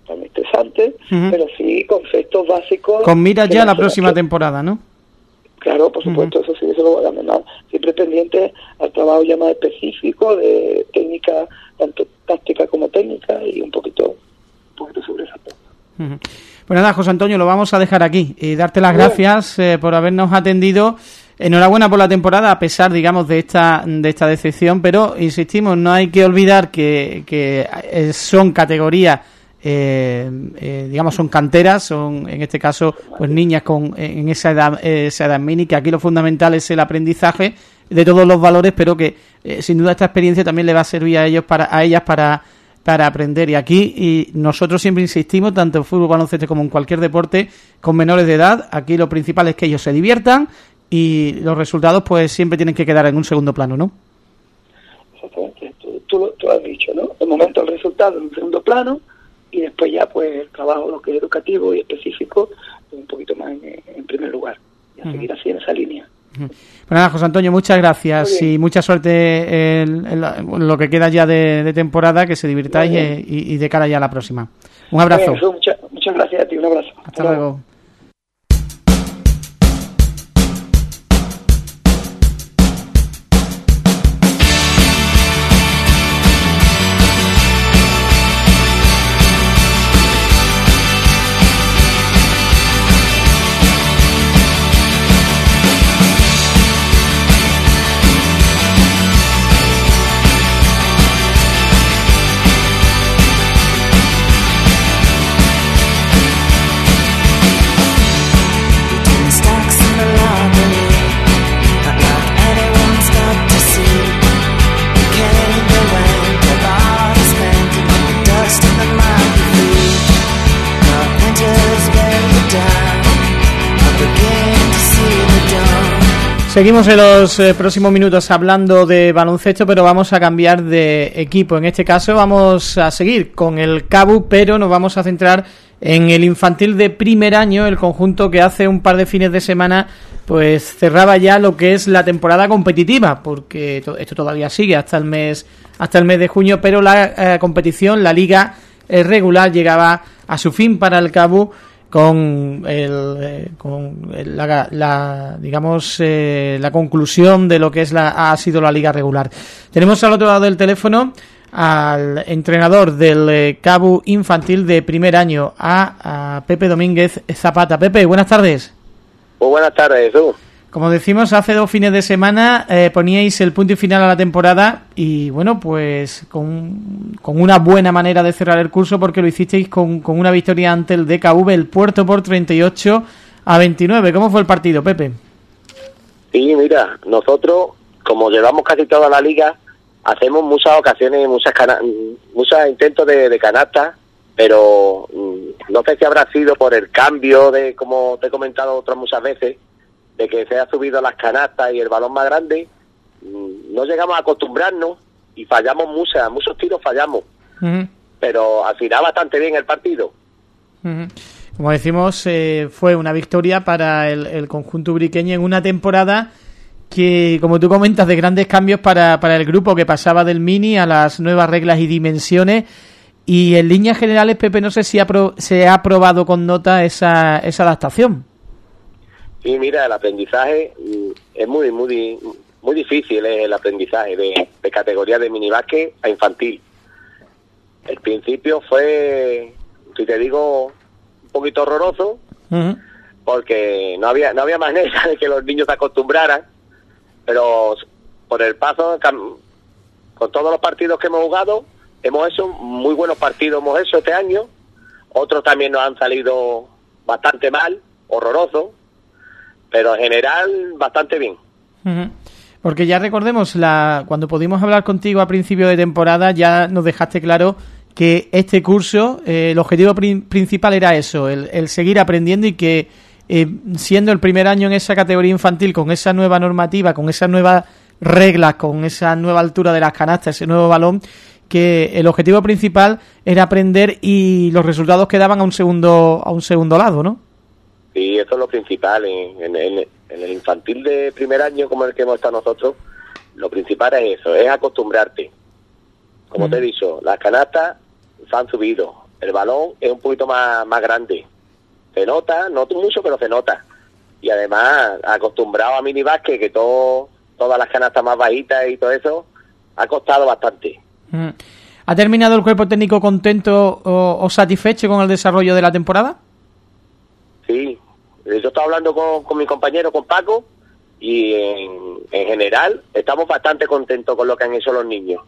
tan estresante, pero sí conceptos básicos. Con miras ya la próxima temporada, ¿no? Claro, por supuesto, eso sí, eso lo voy a mandar. Siempre pendiente al trabajo ya más específico de técnica, tanto táctica como técnica, y un poquito, un poquito sobre esa Uh pues nada, José Antonio, lo vamos a dejar aquí y darte las gracias eh, por habernos atendido. Enhorabuena por la temporada, a pesar, digamos, de esta de esta decepción, pero insistimos, no hay que olvidar que, que eh, son categorías, eh, digamos, son canteras, son en este caso, pues niñas con en esa edad, esa edad mini, que aquí lo fundamental es el aprendizaje de todos los valores, pero que sin duda esta experiencia también le va a servir a ellos para a ellas para para aprender. Y aquí y nosotros siempre insistimos, tanto en fútbol, baloncesto como en cualquier deporte, con menores de edad, aquí lo principal es que ellos se diviertan y los resultados pues siempre tienen que quedar en un segundo plano, ¿no? Exactamente, tú, tú, has dicho, ¿no? De momento el resultado en un segundo plano y después ya pues el trabajo, lo que es educativo y específico, un poquito más en, primer lugar. Y a seguir así en esa línea. Pues nada, José Antonio, muchas gracias y mucha suerte en, lo que queda ya de, temporada, que se divirtáis y, de cara ya a la próxima. Un abrazo. muchas, gracias a ti, un abrazo. Hasta, luego. Seguimos en los eh, próximos minutos hablando de baloncesto, pero vamos a cambiar de equipo. En este caso vamos a seguir con el Cabu, pero nos vamos a centrar en el infantil de primer año, el conjunto que hace un par de fines de semana pues cerraba ya lo que es la temporada competitiva, porque esto todavía sigue hasta el mes hasta el mes de junio, pero la eh, competición, la liga eh, regular llegaba a su fin para el Cabu con, el, eh, con la, digamos eh, la conclusión de lo que es la, ha sido la liga regular. Tenemos al otro lado del teléfono al entrenador del eh, Cabu infantil de primer año, a, Pepe Domínguez Zapata. Pepe, buenas tardes. Muy buenas tardes, tú. Como decimos, hace dos fines de semana eh, poníais el punto y final a la temporada y bueno, pues con, una buena manera de cerrar el curso porque lo hicisteis con, una victoria ante el DKV, el Puerto por 38 a 29. ¿Cómo fue el partido, Pepe? Sí, mira, nosotros, como llevamos casi toda la liga, hacemos muchas ocasiones, muchas muchos intentos de, de canasta, pero mm, no sé si habrá sido por el cambio de, como te he comentado otras muchas veces, de que se ha subido las canastas y el balón más grande, mm, no llegamos a acostumbrarnos y fallamos muchas, muchos tiros fallamos. Pero al final bastante bien el partido. Como decimos, eh, fue una victoria para el, conjunto uriqueño en una temporada que, como tú comentas, de grandes cambios para, para el grupo que pasaba del mini a las nuevas reglas y dimensiones. Y en líneas generales, Pepe, no sé si se ha aprobado con nota esa, esa adaptación. Sí, mira, el aprendizaje mm, es muy, muy, muy difícil el aprendizaje de, categoría de minibásquet a infantil. El principio fue, si te digo, un poquito horroroso, porque no había, no había manera *laughs* de que los niños se acostumbraran, pero por el paso, con todos los partidos que hemos jugado, hemos hecho muy buenos partidos, hemos hecho este año, otros también nos han salido bastante mal, horrorosos, pero en general bastante bien. Porque ya recordemos, la cuando pudimos hablar contigo a principio de temporada, ya nos dejaste claro que este curso, eh, el objetivo principal era eso, el, seguir aprendiendo y que eh, siendo el primer año en esa categoría infantil, con esa nueva normativa, con esas nuevas reglas, con esa nueva altura de las canastas, ese nuevo balón, que el objetivo principal era aprender y los resultados quedaban a un segundo a un segundo lado, ¿no? Sí, eso es lo principal. En, el infantil de primer año, como el que hemos estado nosotros, lo principal es eso, es acostumbrarte. Como te he dicho, las canastas se han subido, el balón es un poquito más, más grande. Se nota, no mucho, pero se nota. Y además, acostumbrado a minibásquet, que todo, todas las canastas más bajitas y todo eso, ha costado bastante. ¿Ha terminado el cuerpo técnico contento o satisfecho con el desarrollo de la temporada? Sí, yo estaba hablando con, mi compañero, con Paco, y en, general estamos bastante contentos con lo que han hecho los niños.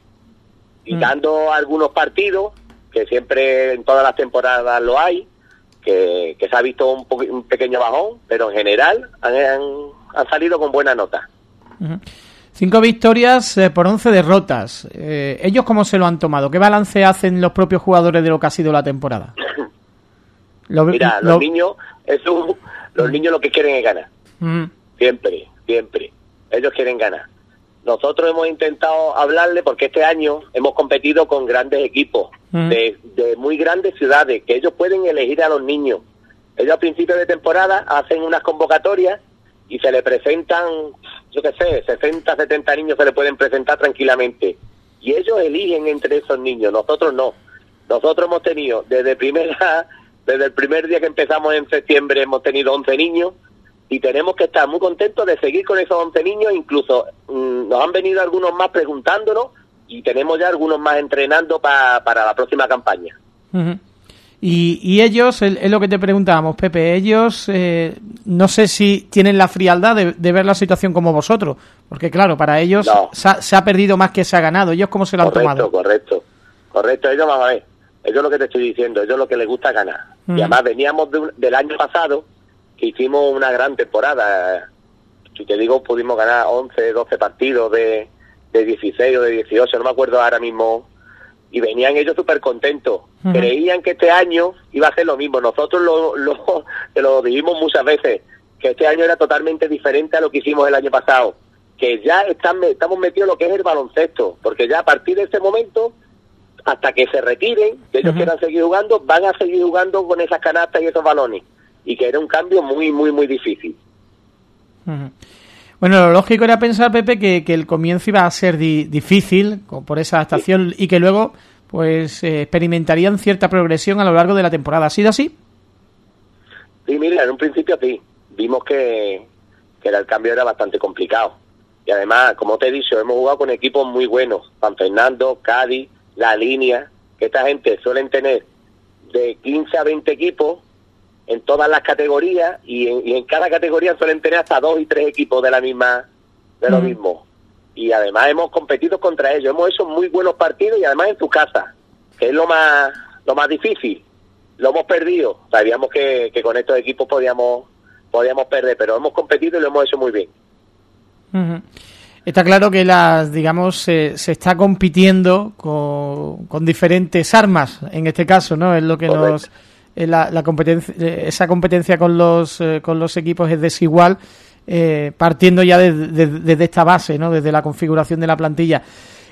Y mm. dando algunos partidos, que siempre en todas las temporadas lo hay, que, se ha visto un, un, pequeño bajón, pero en general han, salido con buena nota. Cinco victorias eh, por once derrotas. Eh, ¿Ellos cómo se lo han tomado? ¿Qué balance hacen los propios jugadores de lo que ha sido la temporada? Mira, los niños eso, los niños lo que quieren es ganar. Mm. Siempre, siempre. Ellos quieren ganar. Nosotros hemos intentado hablarle porque este año hemos competido con grandes equipos mm. de, muy grandes ciudades que ellos pueden elegir a los niños. Ellos a principio de temporada hacen unas convocatorias y se le presentan, yo qué sé, 60, 70 niños se le pueden presentar tranquilamente. Y ellos eligen entre esos niños, nosotros no. Nosotros hemos tenido desde primera desde el primer día que empezamos en septiembre hemos tenido 11 niños y tenemos que estar muy contentos de seguir con esos 11 niños. Incluso mm, nos han venido algunos más preguntándonos y tenemos ya algunos más entrenando para la próxima campaña. y, ellos, es lo que te preguntábamos, Pepe, ellos eh, no sé si tienen la frialdad de, ver la situación como vosotros, porque claro, para ellos se, ha, perdido más que se ha ganado. ¿Ellos cómo se lo han tomado? Correcto, correcto. Ellos, vamos a ver, eso es lo que te estoy diciendo, eso es lo que les gusta ganar. Y mm. además veníamos del año pasado, que hicimos una gran temporada. Si te digo, pudimos ganar 11, 12 partidos de, de 16 o de 18, no me acuerdo ahora mismo. Y venían ellos súper contentos. Creían que este año iba a ser lo mismo. Nosotros lo, lo, *laughs* lo dijimos muchas veces, que este año era totalmente diferente a lo que hicimos el año pasado, que ya están, estamos metidos en lo que es el baloncesto, porque ya a partir de este momento, hasta que se retiren, que ellos quieran seguir jugando, van a seguir jugando con esas canastas y esos balones, y que era un cambio muy, muy, muy difícil. Bueno, lo lógico era pensar, Pepe, que, que el comienzo iba a ser difícil por esa adaptación y que luego pues eh, experimentarían cierta progresión a lo largo de la temporada. ¿Ha sido así? Sí, mira, en un principio sí. Vimos que, que el cambio era bastante complicado. Y además, como te he dicho, hemos jugado con equipos muy buenos. San Fernando, Cádiz, La Línea, que esta gente suelen tener de 15 a 20 equipos en todas las categorías y en, cada categoría suelen tener hasta dos y tres equipos de la misma de lo mismo. Y además hemos competido contra ellos hemos hecho muy buenos partidos y además en tu casa que es lo más lo más difícil. Lo hemos perdido sabíamos que, con estos equipos podíamos podíamos perder pero hemos competido y lo hemos hecho muy bien Está claro que las, digamos, se está compitiendo con, con diferentes armas, en este caso, ¿no? Es lo que nos eh, la, competencia, eh, esa competencia con los, eh, con los equipos es desigual, partiendo ya desde de, esta base, ¿no? desde la configuración de la plantilla.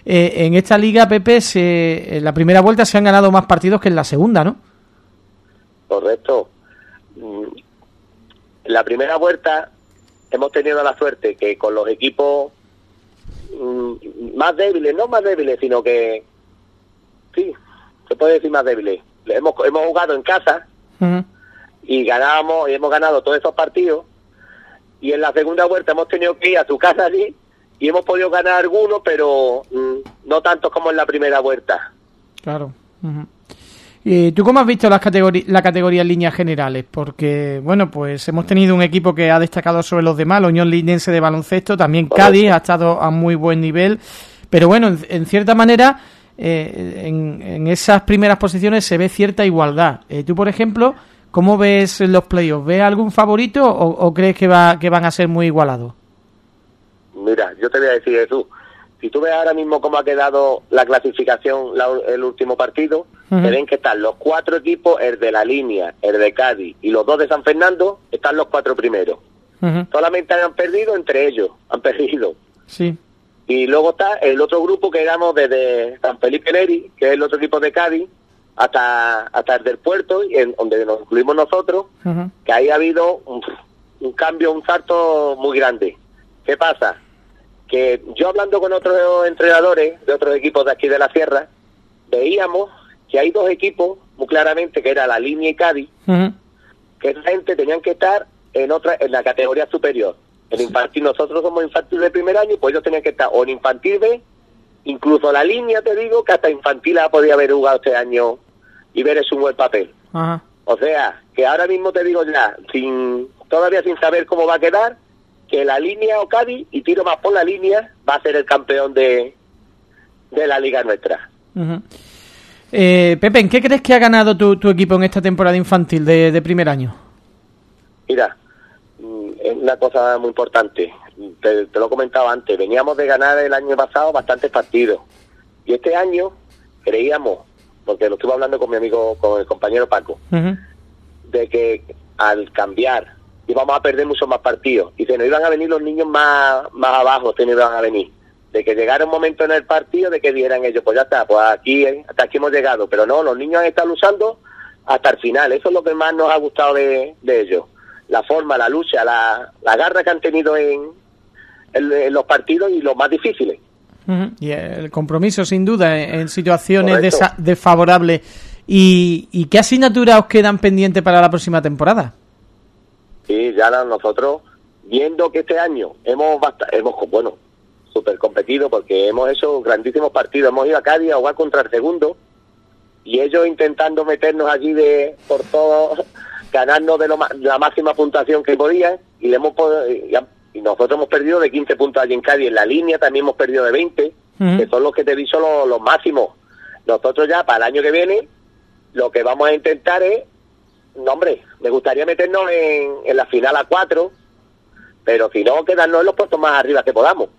en esta liga, Pepe, se, en la primera vuelta se han ganado más partidos que en la segunda, ¿no? Correcto. En la primera vuelta hemos tenido la suerte que con los equipos mm, más débiles, no más débiles, sino que, sí, se puede decir más débiles, hemos, hemos jugado en casa y ganábamos y hemos ganado todos esos partidos. Y en la segunda vuelta hemos tenido que ir a tu casa allí y hemos podido ganar algunos pero mm, no tantos como en la primera vuelta. Claro ¿Y tú cómo has visto las la categoría en líneas generales? Porque, bueno, pues hemos tenido un equipo que ha destacado sobre los demás, la Unión Linense de baloncesto, también Cádiz ha estado a muy buen nivel, pero bueno, en cierta manera eh, en, esas primeras posiciones se ve cierta igualdad. Eh, tú, por ejemplo, ¿cómo ves los playoffs? ¿Ves algún favorito o, crees que, va, que van a ser muy igualados? Mira, yo te voy a decir eso. Si tú ves ahora mismo cómo ha quedado la clasificación, el último partido, ven que están los cuatro equipos, el de la línea, el de Cádiz y los dos de San Fernando, están los cuatro primeros. Solamente han perdido entre ellos, han perdido. Sí. Y luego está el otro grupo que éramos desde San Felipe Neri, que es el otro equipo de Cádiz, hasta, hasta el del puerto, y en, donde nos incluimos nosotros, que ahí ha habido un, cambio, un salto muy grande. ¿Qué pasa? Que yo hablando con otros entrenadores de otros equipos de aquí de la sierra, veíamos que hay dos equipos, muy claramente, que era la línea y Cádiz, que esa gente tenían que estar en otra en la categoría superior. En infantil, nosotros somos infantil de primer año, pues ellos tenían que estar o en infantil B, incluso la línea, te digo, que hasta infantil ha podido haber jugado este año y ver es un buen papel. O sea, que ahora mismo te digo ya, sin todavía sin saber cómo va a quedar, que la línea o Cádiz, y tiro más por la línea, va a ser el campeón de, de la liga nuestra. eh, Pepe, ¿en qué crees que ha ganado tu, tu equipo en esta temporada infantil de, de primer año? Mira, es una cosa muy importante. Te, lo he comentado antes, veníamos de ganar el año pasado bastantes partidos. Y este año creíamos, porque lo estuve hablando con mi amigo, con el compañero Paco, de que al cambiar íbamos a perder muchos más partidos. Y se nos iban a venir los niños más, más abajo, se nos iban a venir. De que llegara un momento en el partido de que dieran ellos, pues ya está, pues aquí, hasta aquí hemos llegado. Pero no, los niños han estado luchando hasta el final. Eso es lo que más nos ha gustado de, de ellos la forma, la lucha, la, la garra que han tenido en, en, los partidos y los más difíciles. Y el compromiso, sin duda, en, situaciones desfavorables. ¿Y, ¿Y qué asignaturas os quedan pendientes para la próxima temporada? Sí, ya nosotros, viendo que este año hemos, hemos bueno, súper competido porque hemos hecho grandísimos partidos. Hemos ido a Cádiz a jugar contra el segundo y ellos intentando meternos allí de por todo *laughs* ganarnos de la máxima puntuación que podían y, le hemos y, nosotros hemos perdido de 15 puntos allí en Cádiz. En la línea también hemos perdido de 20, que son los que te he dicho los, máximos. Nosotros ya para el año que viene lo que vamos a intentar es, no hombre, me gustaría meternos en, en la final a 4, pero si no, quedarnos en los puestos más arriba que podamos.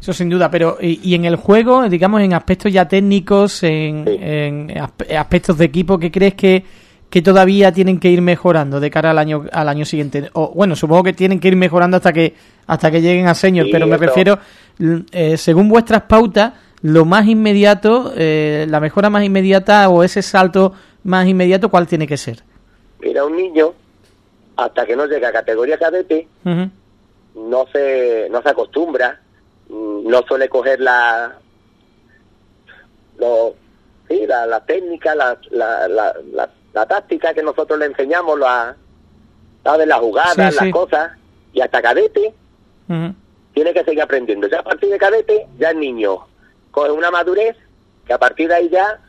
Eso sin duda, pero y, en el juego, digamos, en aspectos ya técnicos, en, en aspectos de equipo, ¿qué crees que que todavía tienen que ir mejorando de cara al año al año siguiente? O bueno, supongo que tienen que ir mejorando hasta que hasta que lleguen a senior, pero me refiero eh, según vuestras pautas, lo más inmediato, eh, la mejora más inmediata o ese salto más inmediato, ¿cuál tiene que ser? Mira, un niño hasta que no llega a categoría cadete no se no se acostumbra, mm, no suele coger la lo, sí, la, la técnica, la, la, la, la, táctica que nosotros le enseñamos, la, de las jugadas, las cosas, y hasta cadete tiene que seguir aprendiendo. Ya a partir de cadete, ya el niño coge una madurez que a partir de ahí ya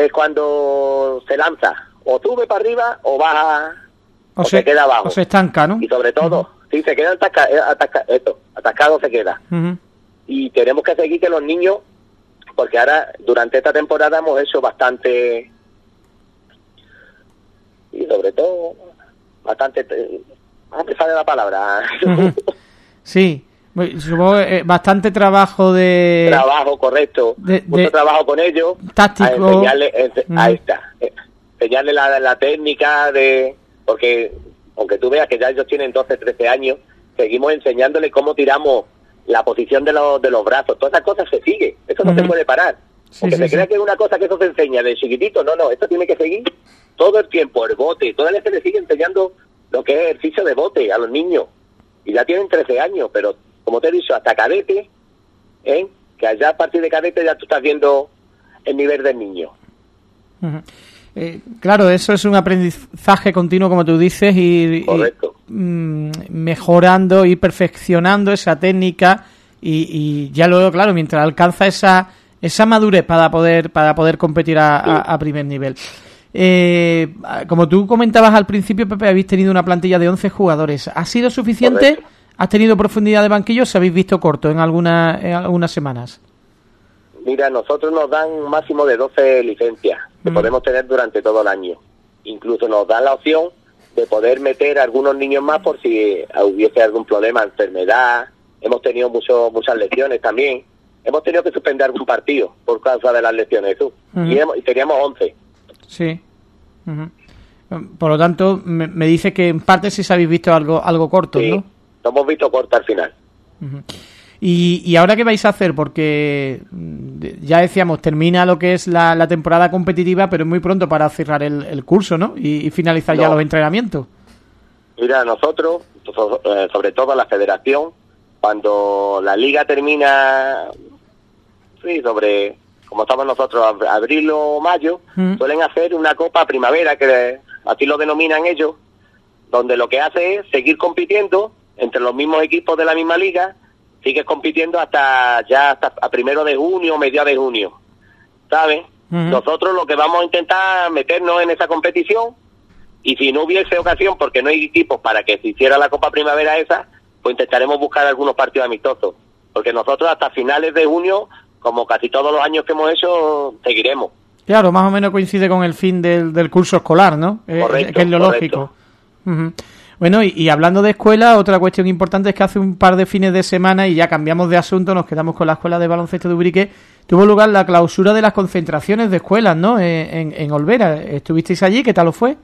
es cuando se lanza, o sube para arriba o baja, o, se, queda abajo. O se estanca, ¿no? Y sobre todo, si se queda esto, atascado se queda. Y tenemos que seguir que los niños porque ahora durante esta temporada hemos hecho bastante y sobre todo bastante a pesar de la palabra *laughs* sí supongo eh, bastante trabajo de trabajo correcto. mucho trabajo con ellos táctico. enseñarle, ahí está eh, enseñarle la, la técnica de porque aunque tú veas que ya ellos tienen 12 13 años seguimos enseñándole cómo tiramos la posición de los, de los brazos, todas esas cosas se sigue, eso no se puede parar. Porque se crea que es una cosa que eso se enseña de chiquitito, no, no, esto tiene que seguir todo el tiempo, el bote, todavía se le sigue enseñando lo que es ejercicio de bote a los niños, y ya tienen 13 años, pero como te he dicho, hasta cadete, ¿eh? que allá a partir de cadete ya tú estás viendo el nivel del niño. Eh, claro, eso es un aprendizaje continuo, como tú dices, y, mm, mejorando y perfeccionando esa técnica y, ya luego, claro, mientras alcanza esa esa madurez para poder para poder competir a, primer nivel. Eh, como tú comentabas al principio, Pepe, habéis tenido una plantilla de 11 jugadores. ¿Ha sido suficiente? ¿Has tenido profundidad de banquillo o se habéis visto corto en, alguna, en algunas semanas? Mira, nosotros nos dan un máximo de 12 licencias que mm. podemos tener durante todo el año. Incluso nos dan la opción de poder meter a algunos niños más por si hubiese algún problema, enfermedad. Hemos tenido mucho, muchas lesiones también. Hemos tenido que suspender algún partido por causa de las lesiones, tú. y, hemos, y, teníamos 11. Sí. Por lo tanto, me, dice que en parte sí se habéis visto algo, algo corto, sí, ¿no? Hemos visto corto al final. Y, ahora qué vais a hacer? Porque mm, ya decíamos, termina lo que es la, temporada competitiva, pero es muy pronto para cerrar el, curso, ¿no? Y, finalizar ya los entrenamientos. Mira, nosotros, eh, sobre todo la federación, cuando la liga termina, sí, sobre, como estamos nosotros, abril o mayo, suelen hacer una copa primavera, que así lo denominan ellos, donde lo que hace es seguir compitiendo entre los mismos equipos de la misma liga sigues compitiendo hasta ya hasta a primero de junio, mediados de junio, ¿sabes? Nosotros lo que vamos a intentar meternos en esa competición y si no hubiese ocasión, porque no hay equipos para que se hiciera la Copa Primavera esa, pues intentaremos buscar algunos partidos amistosos, porque nosotros hasta finales de junio, como casi todos los años que hemos hecho, seguiremos. Claro, más o menos coincide con el fin del, del curso escolar, ¿no? Eh, correcto, que es lo lógico. Bueno, y, hablando de escuela, otra cuestión importante es que hace un par de fines de semana, y ya cambiamos de asunto, nos quedamos con la escuela de baloncesto de Ubrique, tuvo lugar la clausura de las concentraciones de escuelas, ¿no? Eh, en, en Olvera. ¿Estuvisteis allí? ¿Qué tal os fue?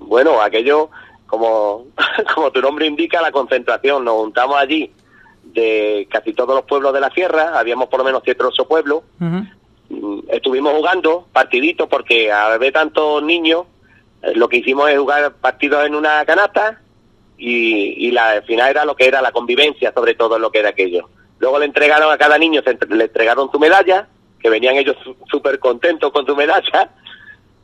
Bueno, aquello, como, *laughs* como tu nombre indica, la concentración. Nos juntamos allí de casi todos los pueblos de la sierra, habíamos por lo menos siete o ocho pueblos. Mm, estuvimos jugando partiditos porque a ver tantos niños lo que hicimos es jugar partidos en una canasta y, la final era lo que era la convivencia, sobre todo lo que era aquello. Luego le entregaron a cada niño, le entregaron su medalla, que venían ellos súper contentos con su medalla,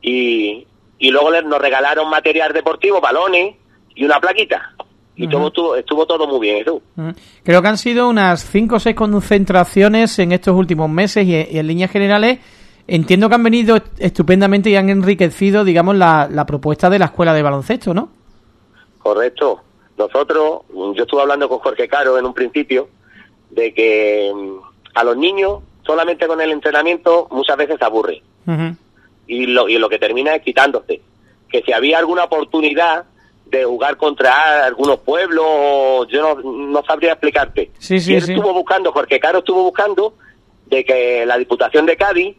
y, y luego nos regalaron material deportivo, balones y una plaquita. Y todo estuvo, estuvo, todo muy bien. Creo que han sido unas cinco o seis concentraciones en estos últimos meses y en líneas generales Entiendo que han venido estupendamente y han enriquecido, digamos, la, la propuesta de la escuela de baloncesto, ¿no? Correcto. Nosotros, yo estuve hablando con Jorge Caro en un principio, de que mm, a los niños solamente con el entrenamiento muchas veces se aburre. y, lo, y lo que termina es quitándose. Que si había alguna oportunidad de jugar contra algunos pueblos, yo no, no sabría explicarte. Sí, sí, y él estuvo buscando, Jorge Caro estuvo buscando de que la Diputación de Cádiz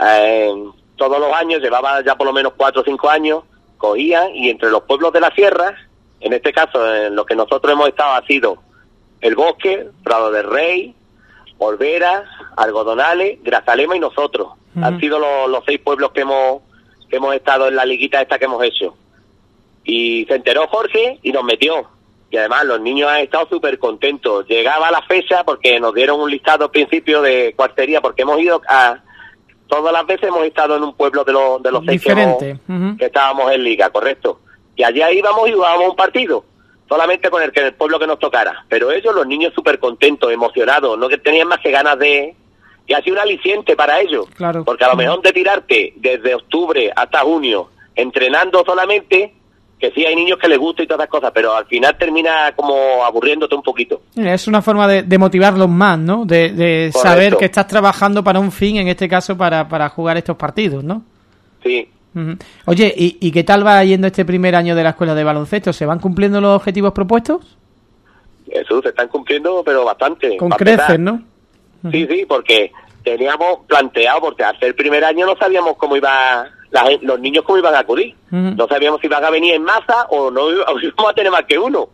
eh, todos los años, llevaba ya por lo menos cuatro o cinco años, cogían y entre los pueblos de la sierra, en este caso en lo que nosotros hemos estado ha sido el Bosque, Prado del Rey, Olvera, Algodonales, Grazalema y nosotros. Han sido los, seis pueblos que hemos, que hemos estado en la liguita esta que hemos hecho. Y se enteró Jorge y nos metió. Y además los niños han estado súper contentos. Llegaba la fecha porque nos dieron un listado al principio de cuartería, porque hemos ido a... Todas las veces hemos estado en un pueblo de los, de los seis que, que estábamos en liga, correcto. Y allá íbamos y jugábamos un partido solamente con el, que el pueblo que nos tocara. Pero ellos, los niños, súper contentos, emocionados, no que tenían más que ganas de... Y ha sido un aliciente para ellos. Claro. Porque a lo mejor de tirarte desde octubre hasta junio entrenando solamente, que sí hay niños que les gusta y todas esas cosas, pero al final termina como aburriéndote un poquito. Es una forma de, motivarlos más, ¿no? De, saber que estás trabajando para un fin, en este caso para, para jugar estos partidos, ¿no? Sí, Oye, ¿y, qué tal va yendo este primer año de la escuela de baloncesto? ¿Se van cumpliendo los objetivos propuestos? Eso, se están cumpliendo, pero bastante. Con creces, ¿no? Sí, sí, porque teníamos planteado, porque hace el primer año no sabíamos cómo iba los niños cómo iban a acudir. No sabíamos si iban a venir en masa o no *laughs* íbamos a tener más que uno.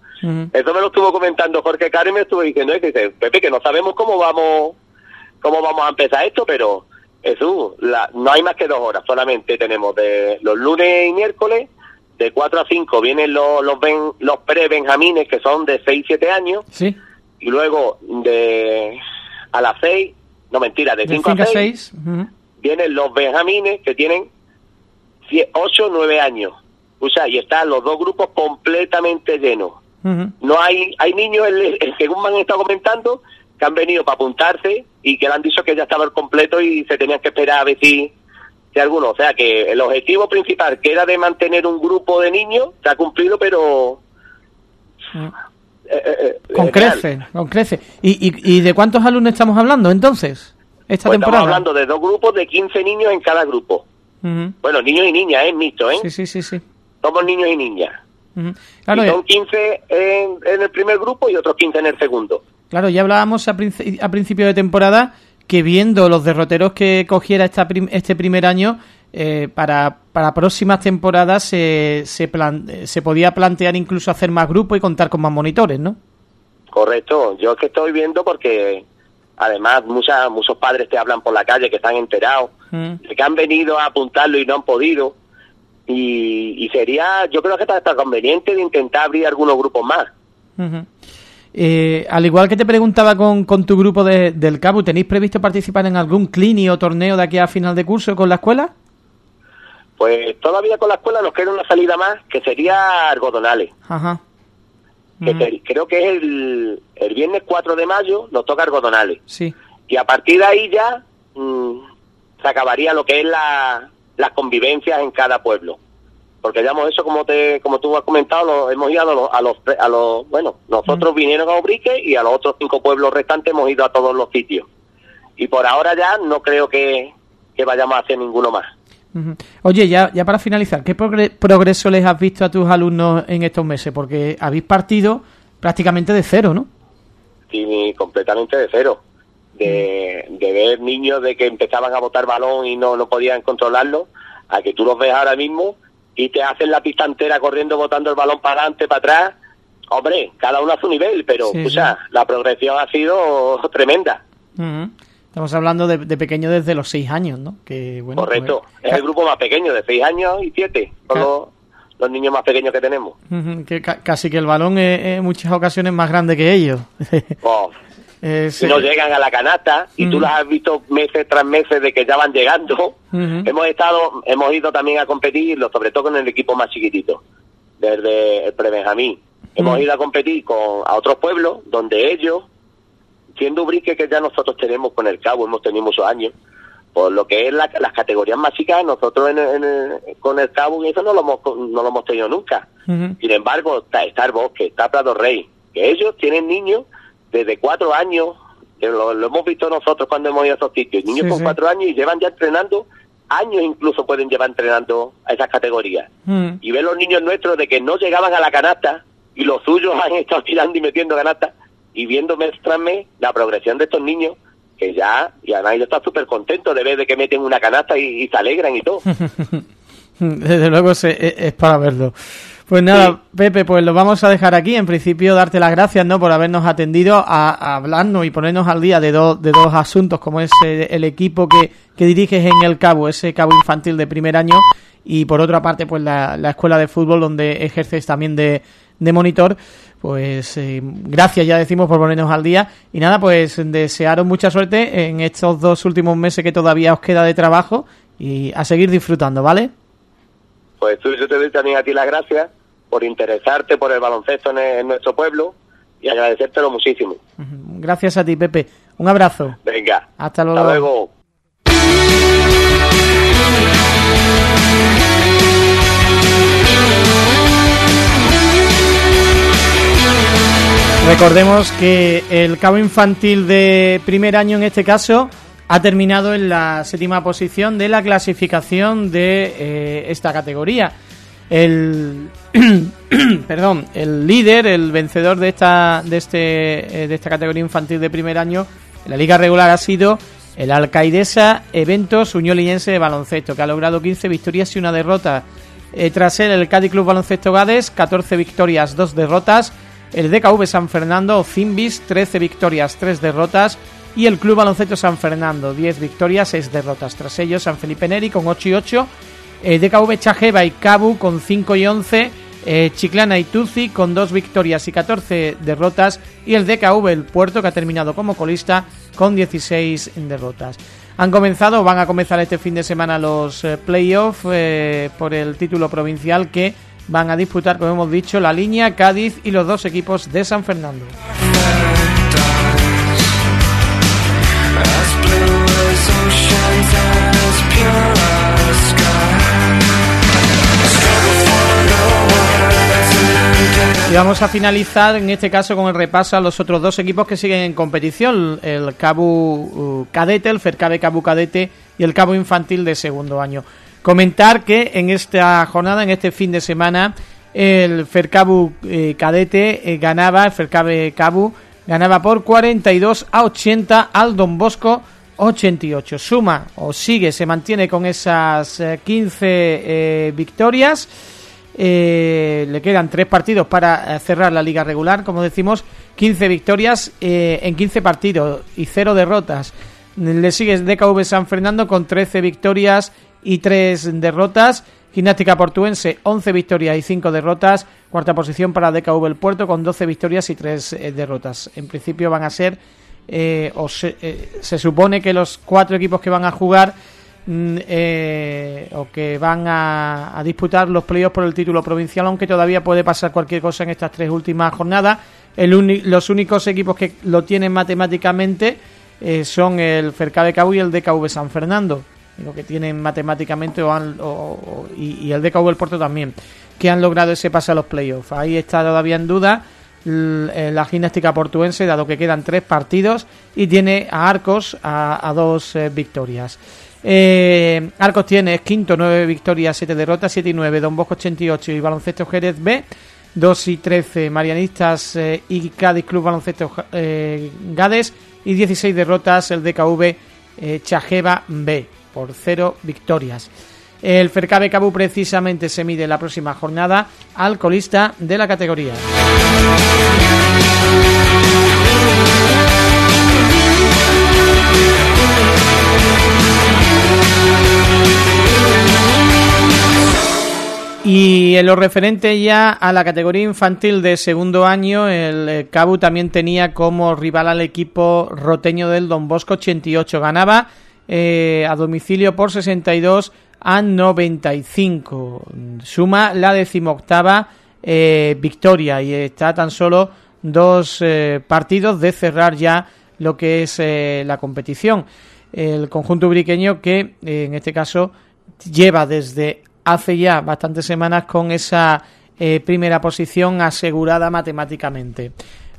Eso me lo estuvo comentando Jorge Cari y me estuvo diciendo, dice, Pepe, que no sabemos cómo vamos cómo vamos a empezar esto, pero Jesús, la, no hay más que dos horas, solamente tenemos de los lunes y miércoles, de 4 a 5 vienen los, los, los pre-benjamines, que son de 6 y 7 años, ¿Sí? y luego de a las 6, no mentira, de 5 a 6, vienen los benjamines, que tienen 8 o 9 años. O sea, y están los dos grupos completamente llenos. No hay hay niños, según me han estado comentando, que han venido para apuntarse y que le han dicho que ya estaba el completo y se tenían que esperar a ver si, si alguno. O sea que el objetivo principal, que era de mantener un grupo de niños, se ha cumplido, pero... Eh, eh, eh, con crece, con crece. ¿Y, ¿Y, de cuántos alumnos estamos hablando entonces? Esta pues temporada. Estamos hablando de dos grupos de 15 niños en cada grupo. Bueno, niños y niñas, es mixto, ¿eh? Sí, sí, sí, sí. Somos niños y niñas. son 15 en, en, el primer grupo y otros 15 en el segundo. Claro, ya hablábamos a, principio de temporada que viendo los derroteros que cogiera esta este primer año, eh, para, para próximas temporadas se, se, podía plantear incluso hacer más grupos y contar con más monitores, ¿no? Correcto, yo es que estoy viendo porque además muchas, muchos padres te hablan por la calle que están enterados, mm. que han venido a apuntarlo y no han podido. Y, sería, yo creo que está, conveniente de intentar abrir algunos grupos más. Eh, al igual que te preguntaba con, con tu grupo de, del Cabo, ¿tenéis previsto participar en algún clini o torneo de aquí a final de curso con la escuela? Pues todavía con la escuela nos queda una salida más, que sería Algodonales. Ajá. creo que es el, el viernes 4 de mayo, nos toca Algodonales. Sí. Y a partir de ahí ya mm, se acabaría lo que es la, las convivencias en cada pueblo porque hemos hecho como te como tú has comentado hemos ido a los, a los a los bueno nosotros vinieron a Obrique y a los otros cinco pueblos restantes hemos ido a todos los sitios y por ahora ya no creo que, vayamos a hacer ninguno más Oye, ya, ya para finalizar, ¿qué progreso les has visto a tus alumnos en estos meses? Porque habéis partido prácticamente de cero, ¿no? Sí, completamente de cero. De, de ver niños de que empezaban a botar balón y no, no podían controlarlo, a que tú los ves ahora mismo y te hacen la pista entera corriendo, botando el balón para adelante, para atrás. Hombre, cada uno a su nivel, pero la progresión ha sido *laughs* tremenda. Estamos hablando de, pequeño desde los seis años, ¿no? Que, bueno, Correcto, pues, es el grupo más pequeño, de seis años y siete, son los, niños más pequeños que tenemos. que casi que el balón es en muchas ocasiones más grande que ellos. Oh, *laughs* eh, si no llegan a la canasta y tú las has visto meses tras meses de que ya van llegando. Hemos estado, hemos ido también a competir, sobre todo con el equipo más chiquitito, desde el pre-Benjamín. Hemos ido a competir con a otros pueblos donde ellos, siendo brique que ya nosotros tenemos con el cabo, hemos tenido muchos años, por lo que es las categorías más chicas, nosotros con el cabo y eso no lo hemos, no lo hemos tenido nunca. Sin embargo, está, está el bosque, está Prado Rey, que ellos tienen niños desde cuatro años, lo, hemos visto nosotros cuando hemos ido a esos sitios, niños con cuatro años y llevan ya entrenando, años incluso pueden llevar entrenando a esas categorías. Mm. Y ven los niños nuestros de que no llegaban a la canasta y los suyos *laughs* han estado tirando y metiendo canasta y viendo mes tras mes la progresión de estos niños que ya, y además yo está súper contento de ver de que meten una canasta y, se alegran y todo. *laughs* Desde luego es, es, para verlo. Pues nada, Pepe, pues lo vamos a dejar aquí. En principio, darte las gracias ¿no? por habernos atendido a, hablarnos y ponernos al día de, dos de dos asuntos, como es eh, el, equipo que, que, diriges en el Cabo, ese Cabo Infantil de primer año, y por otra parte, pues la, la escuela de fútbol donde ejerces también de, de monitor. Pues eh, gracias, ya decimos, por ponernos al día. Y nada, pues desearos mucha suerte en estos dos últimos meses que todavía os queda de trabajo y a seguir disfrutando, ¿vale? Pues yo te doy también a ti las gracias por interesarte por el baloncesto en, nuestro pueblo y agradecértelo muchísimo. Gracias a ti, Pepe. Un abrazo. Venga. Hasta luego. Hasta luego. Recordemos que el cabo infantil de primer año en este caso ha terminado en la séptima posición de la clasificación de eh, esta categoría. El *clears throat* perdón, el líder, el vencedor de esta de este eh, de esta categoría infantil de primer año en la liga regular ha sido el Alcaidesa Eventos Uñoliense de baloncesto, que ha logrado 15 victorias y una derrota. Eh, tras él, el Cádiz Club Baloncesto Gades, 14 victorias, 2 derrotas el DKV San Fernando, Cimbis, 13 victorias, 3 derrotas, y el Club Baloncesto San Fernando, 10 victorias, 6 derrotas. Tras ellos, San Felipe Neri con 8 y 8, eh, DKV Chajeva y Cabu con 5 y 11, eh, Chiclana y Tuzi con 2 victorias y 14 derrotas, y el DKV El Puerto, que ha terminado como colista, con 16 derrotas. Han comenzado, van a comenzar este fin de semana los eh, playoffs eh, por el título provincial que van a disputar, como hemos dicho, la línea Cádiz y los dos equipos de San Fernando. Y vamos a finalizar en este caso con el repaso a los otros dos equipos que siguen en competición, el Cabo uh, Cadete, el Fercabe Cabo Cadete y el Cabo Infantil de segundo año. Comentar que en esta jornada, en este fin de semana, el Fercabu eh, Cadete eh, ganaba, el Fercabe Cabu ganaba por 42 a 80 al Don Bosco 88. Suma o sigue, se mantiene con esas 15 eh, victorias. Le quedan tres partidos para cerrar la liga regular, como decimos, 15 victorias en 15 partidos y 0 derrotas. Le sigue DKV San Fernando con 13 victorias y tres derrotas. Gimnástica Portuense, 11 victorias y 5 derrotas. Cuarta posición para DKV El Puerto con 12 victorias y 3 eh, derrotas. En principio van a ser, eh, o eh, se, supone que los cuatro equipos que van a jugar mm, o que van a, disputar los playoffs por el título provincial, aunque todavía puede pasar cualquier cosa en estas tres últimas jornadas. El los únicos equipos que lo tienen matemáticamente son el Fercade Cabo y el DKV San Fernando lo que tienen matemáticamente o, y, el DKV el Puerto también, que han logrado ese pase a los playoffs. Ahí está todavía en duda eh, la gimnástica portuense, dado que quedan tres partidos y tiene a Arcos a, dos eh, victorias. Eh, Arcos tiene quinto, nueve victorias, siete derrotas, siete y nueve, Don Bosco 88 y Baloncesto Jerez B, 2 y 13 Marianistas y Cádiz Club Baloncesto Gades y 16 derrotas el DKV Chajeva B por cero victorias. El Fercabe Cabú precisamente se mide la próxima jornada al colista de la categoría. Y en lo referente ya a la categoría infantil de segundo año, el eh, Cabu también tenía como rival al equipo roteño del Don Bosco 88. Ganaba eh, a domicilio por 62 a 95. Suma la decimoctava eh, victoria y está tan solo dos eh, partidos de cerrar ya lo que es la competición. El conjunto briqueño que en este caso lleva desde hace ya bastantes semanas con esa primera posición asegurada matemáticamente.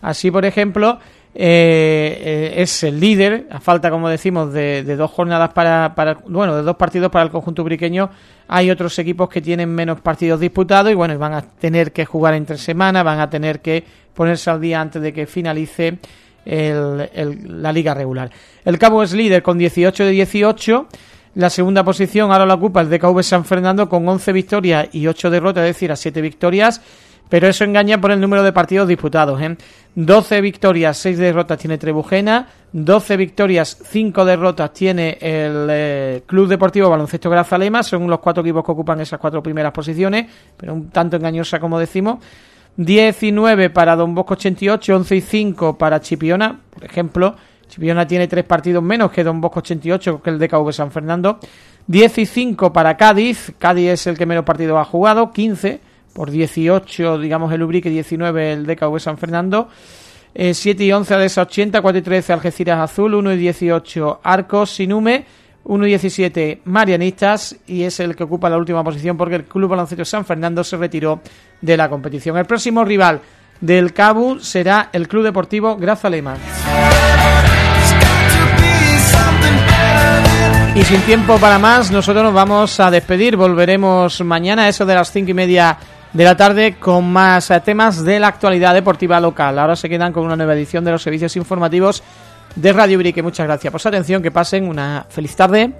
Así, por ejemplo, eh, eh, es el líder, a falta, como decimos, de, dos jornadas para, para, bueno, de dos partidos para el conjunto briqueño. Hay otros equipos que tienen menos partidos disputados y bueno, van a tener que jugar entre semanas, van a tener que ponerse al día antes de que finalice la liga regular. El Cabo es líder con 18 de 18. La segunda posición ahora la ocupa el DKV San Fernando con 11 victorias y 8 derrotas, es decir, a 7 victorias. Pero eso engaña por el número de partidos disputados. ¿eh? 12 victorias, 6 derrotas tiene Trebujena, 12 victorias, 5 derrotas tiene el eh, Club Deportivo Baloncesto Grazalema, son los cuatro equipos que ocupan esas cuatro primeras posiciones, pero un tanto engañosa como decimos. 19 para Don Bosco 88, 11 y 5 para Chipiona, por ejemplo. Chipiona tiene tres partidos menos que Don Bosco 88, que el DKV San Fernando. 10 y 5 para Cádiz, Cádiz es el que menos partidos ha jugado, 15 por 18, digamos el Ubrique, 19 el DKV San Fernando. 7 eh, y 11 de 80, 4 y 13 Algeciras Azul, 1 y 18 Arcos Sinume, 1 y 17 Marianistas y es el que ocupa la última posición porque el Club Baloncesto San Fernando se retiró de la competición. El próximo rival del Cabu será el Club Deportivo Grazalema. Y sin tiempo para más, nosotros nos vamos a despedir. Volveremos mañana, eso de las cinco y media de la tarde, con más eh, temas de la actualidad deportiva local. Ahora se quedan con una nueva edición de los servicios informativos de Radio Brique. Muchas gracias por su atención. Que pasen una feliz tarde.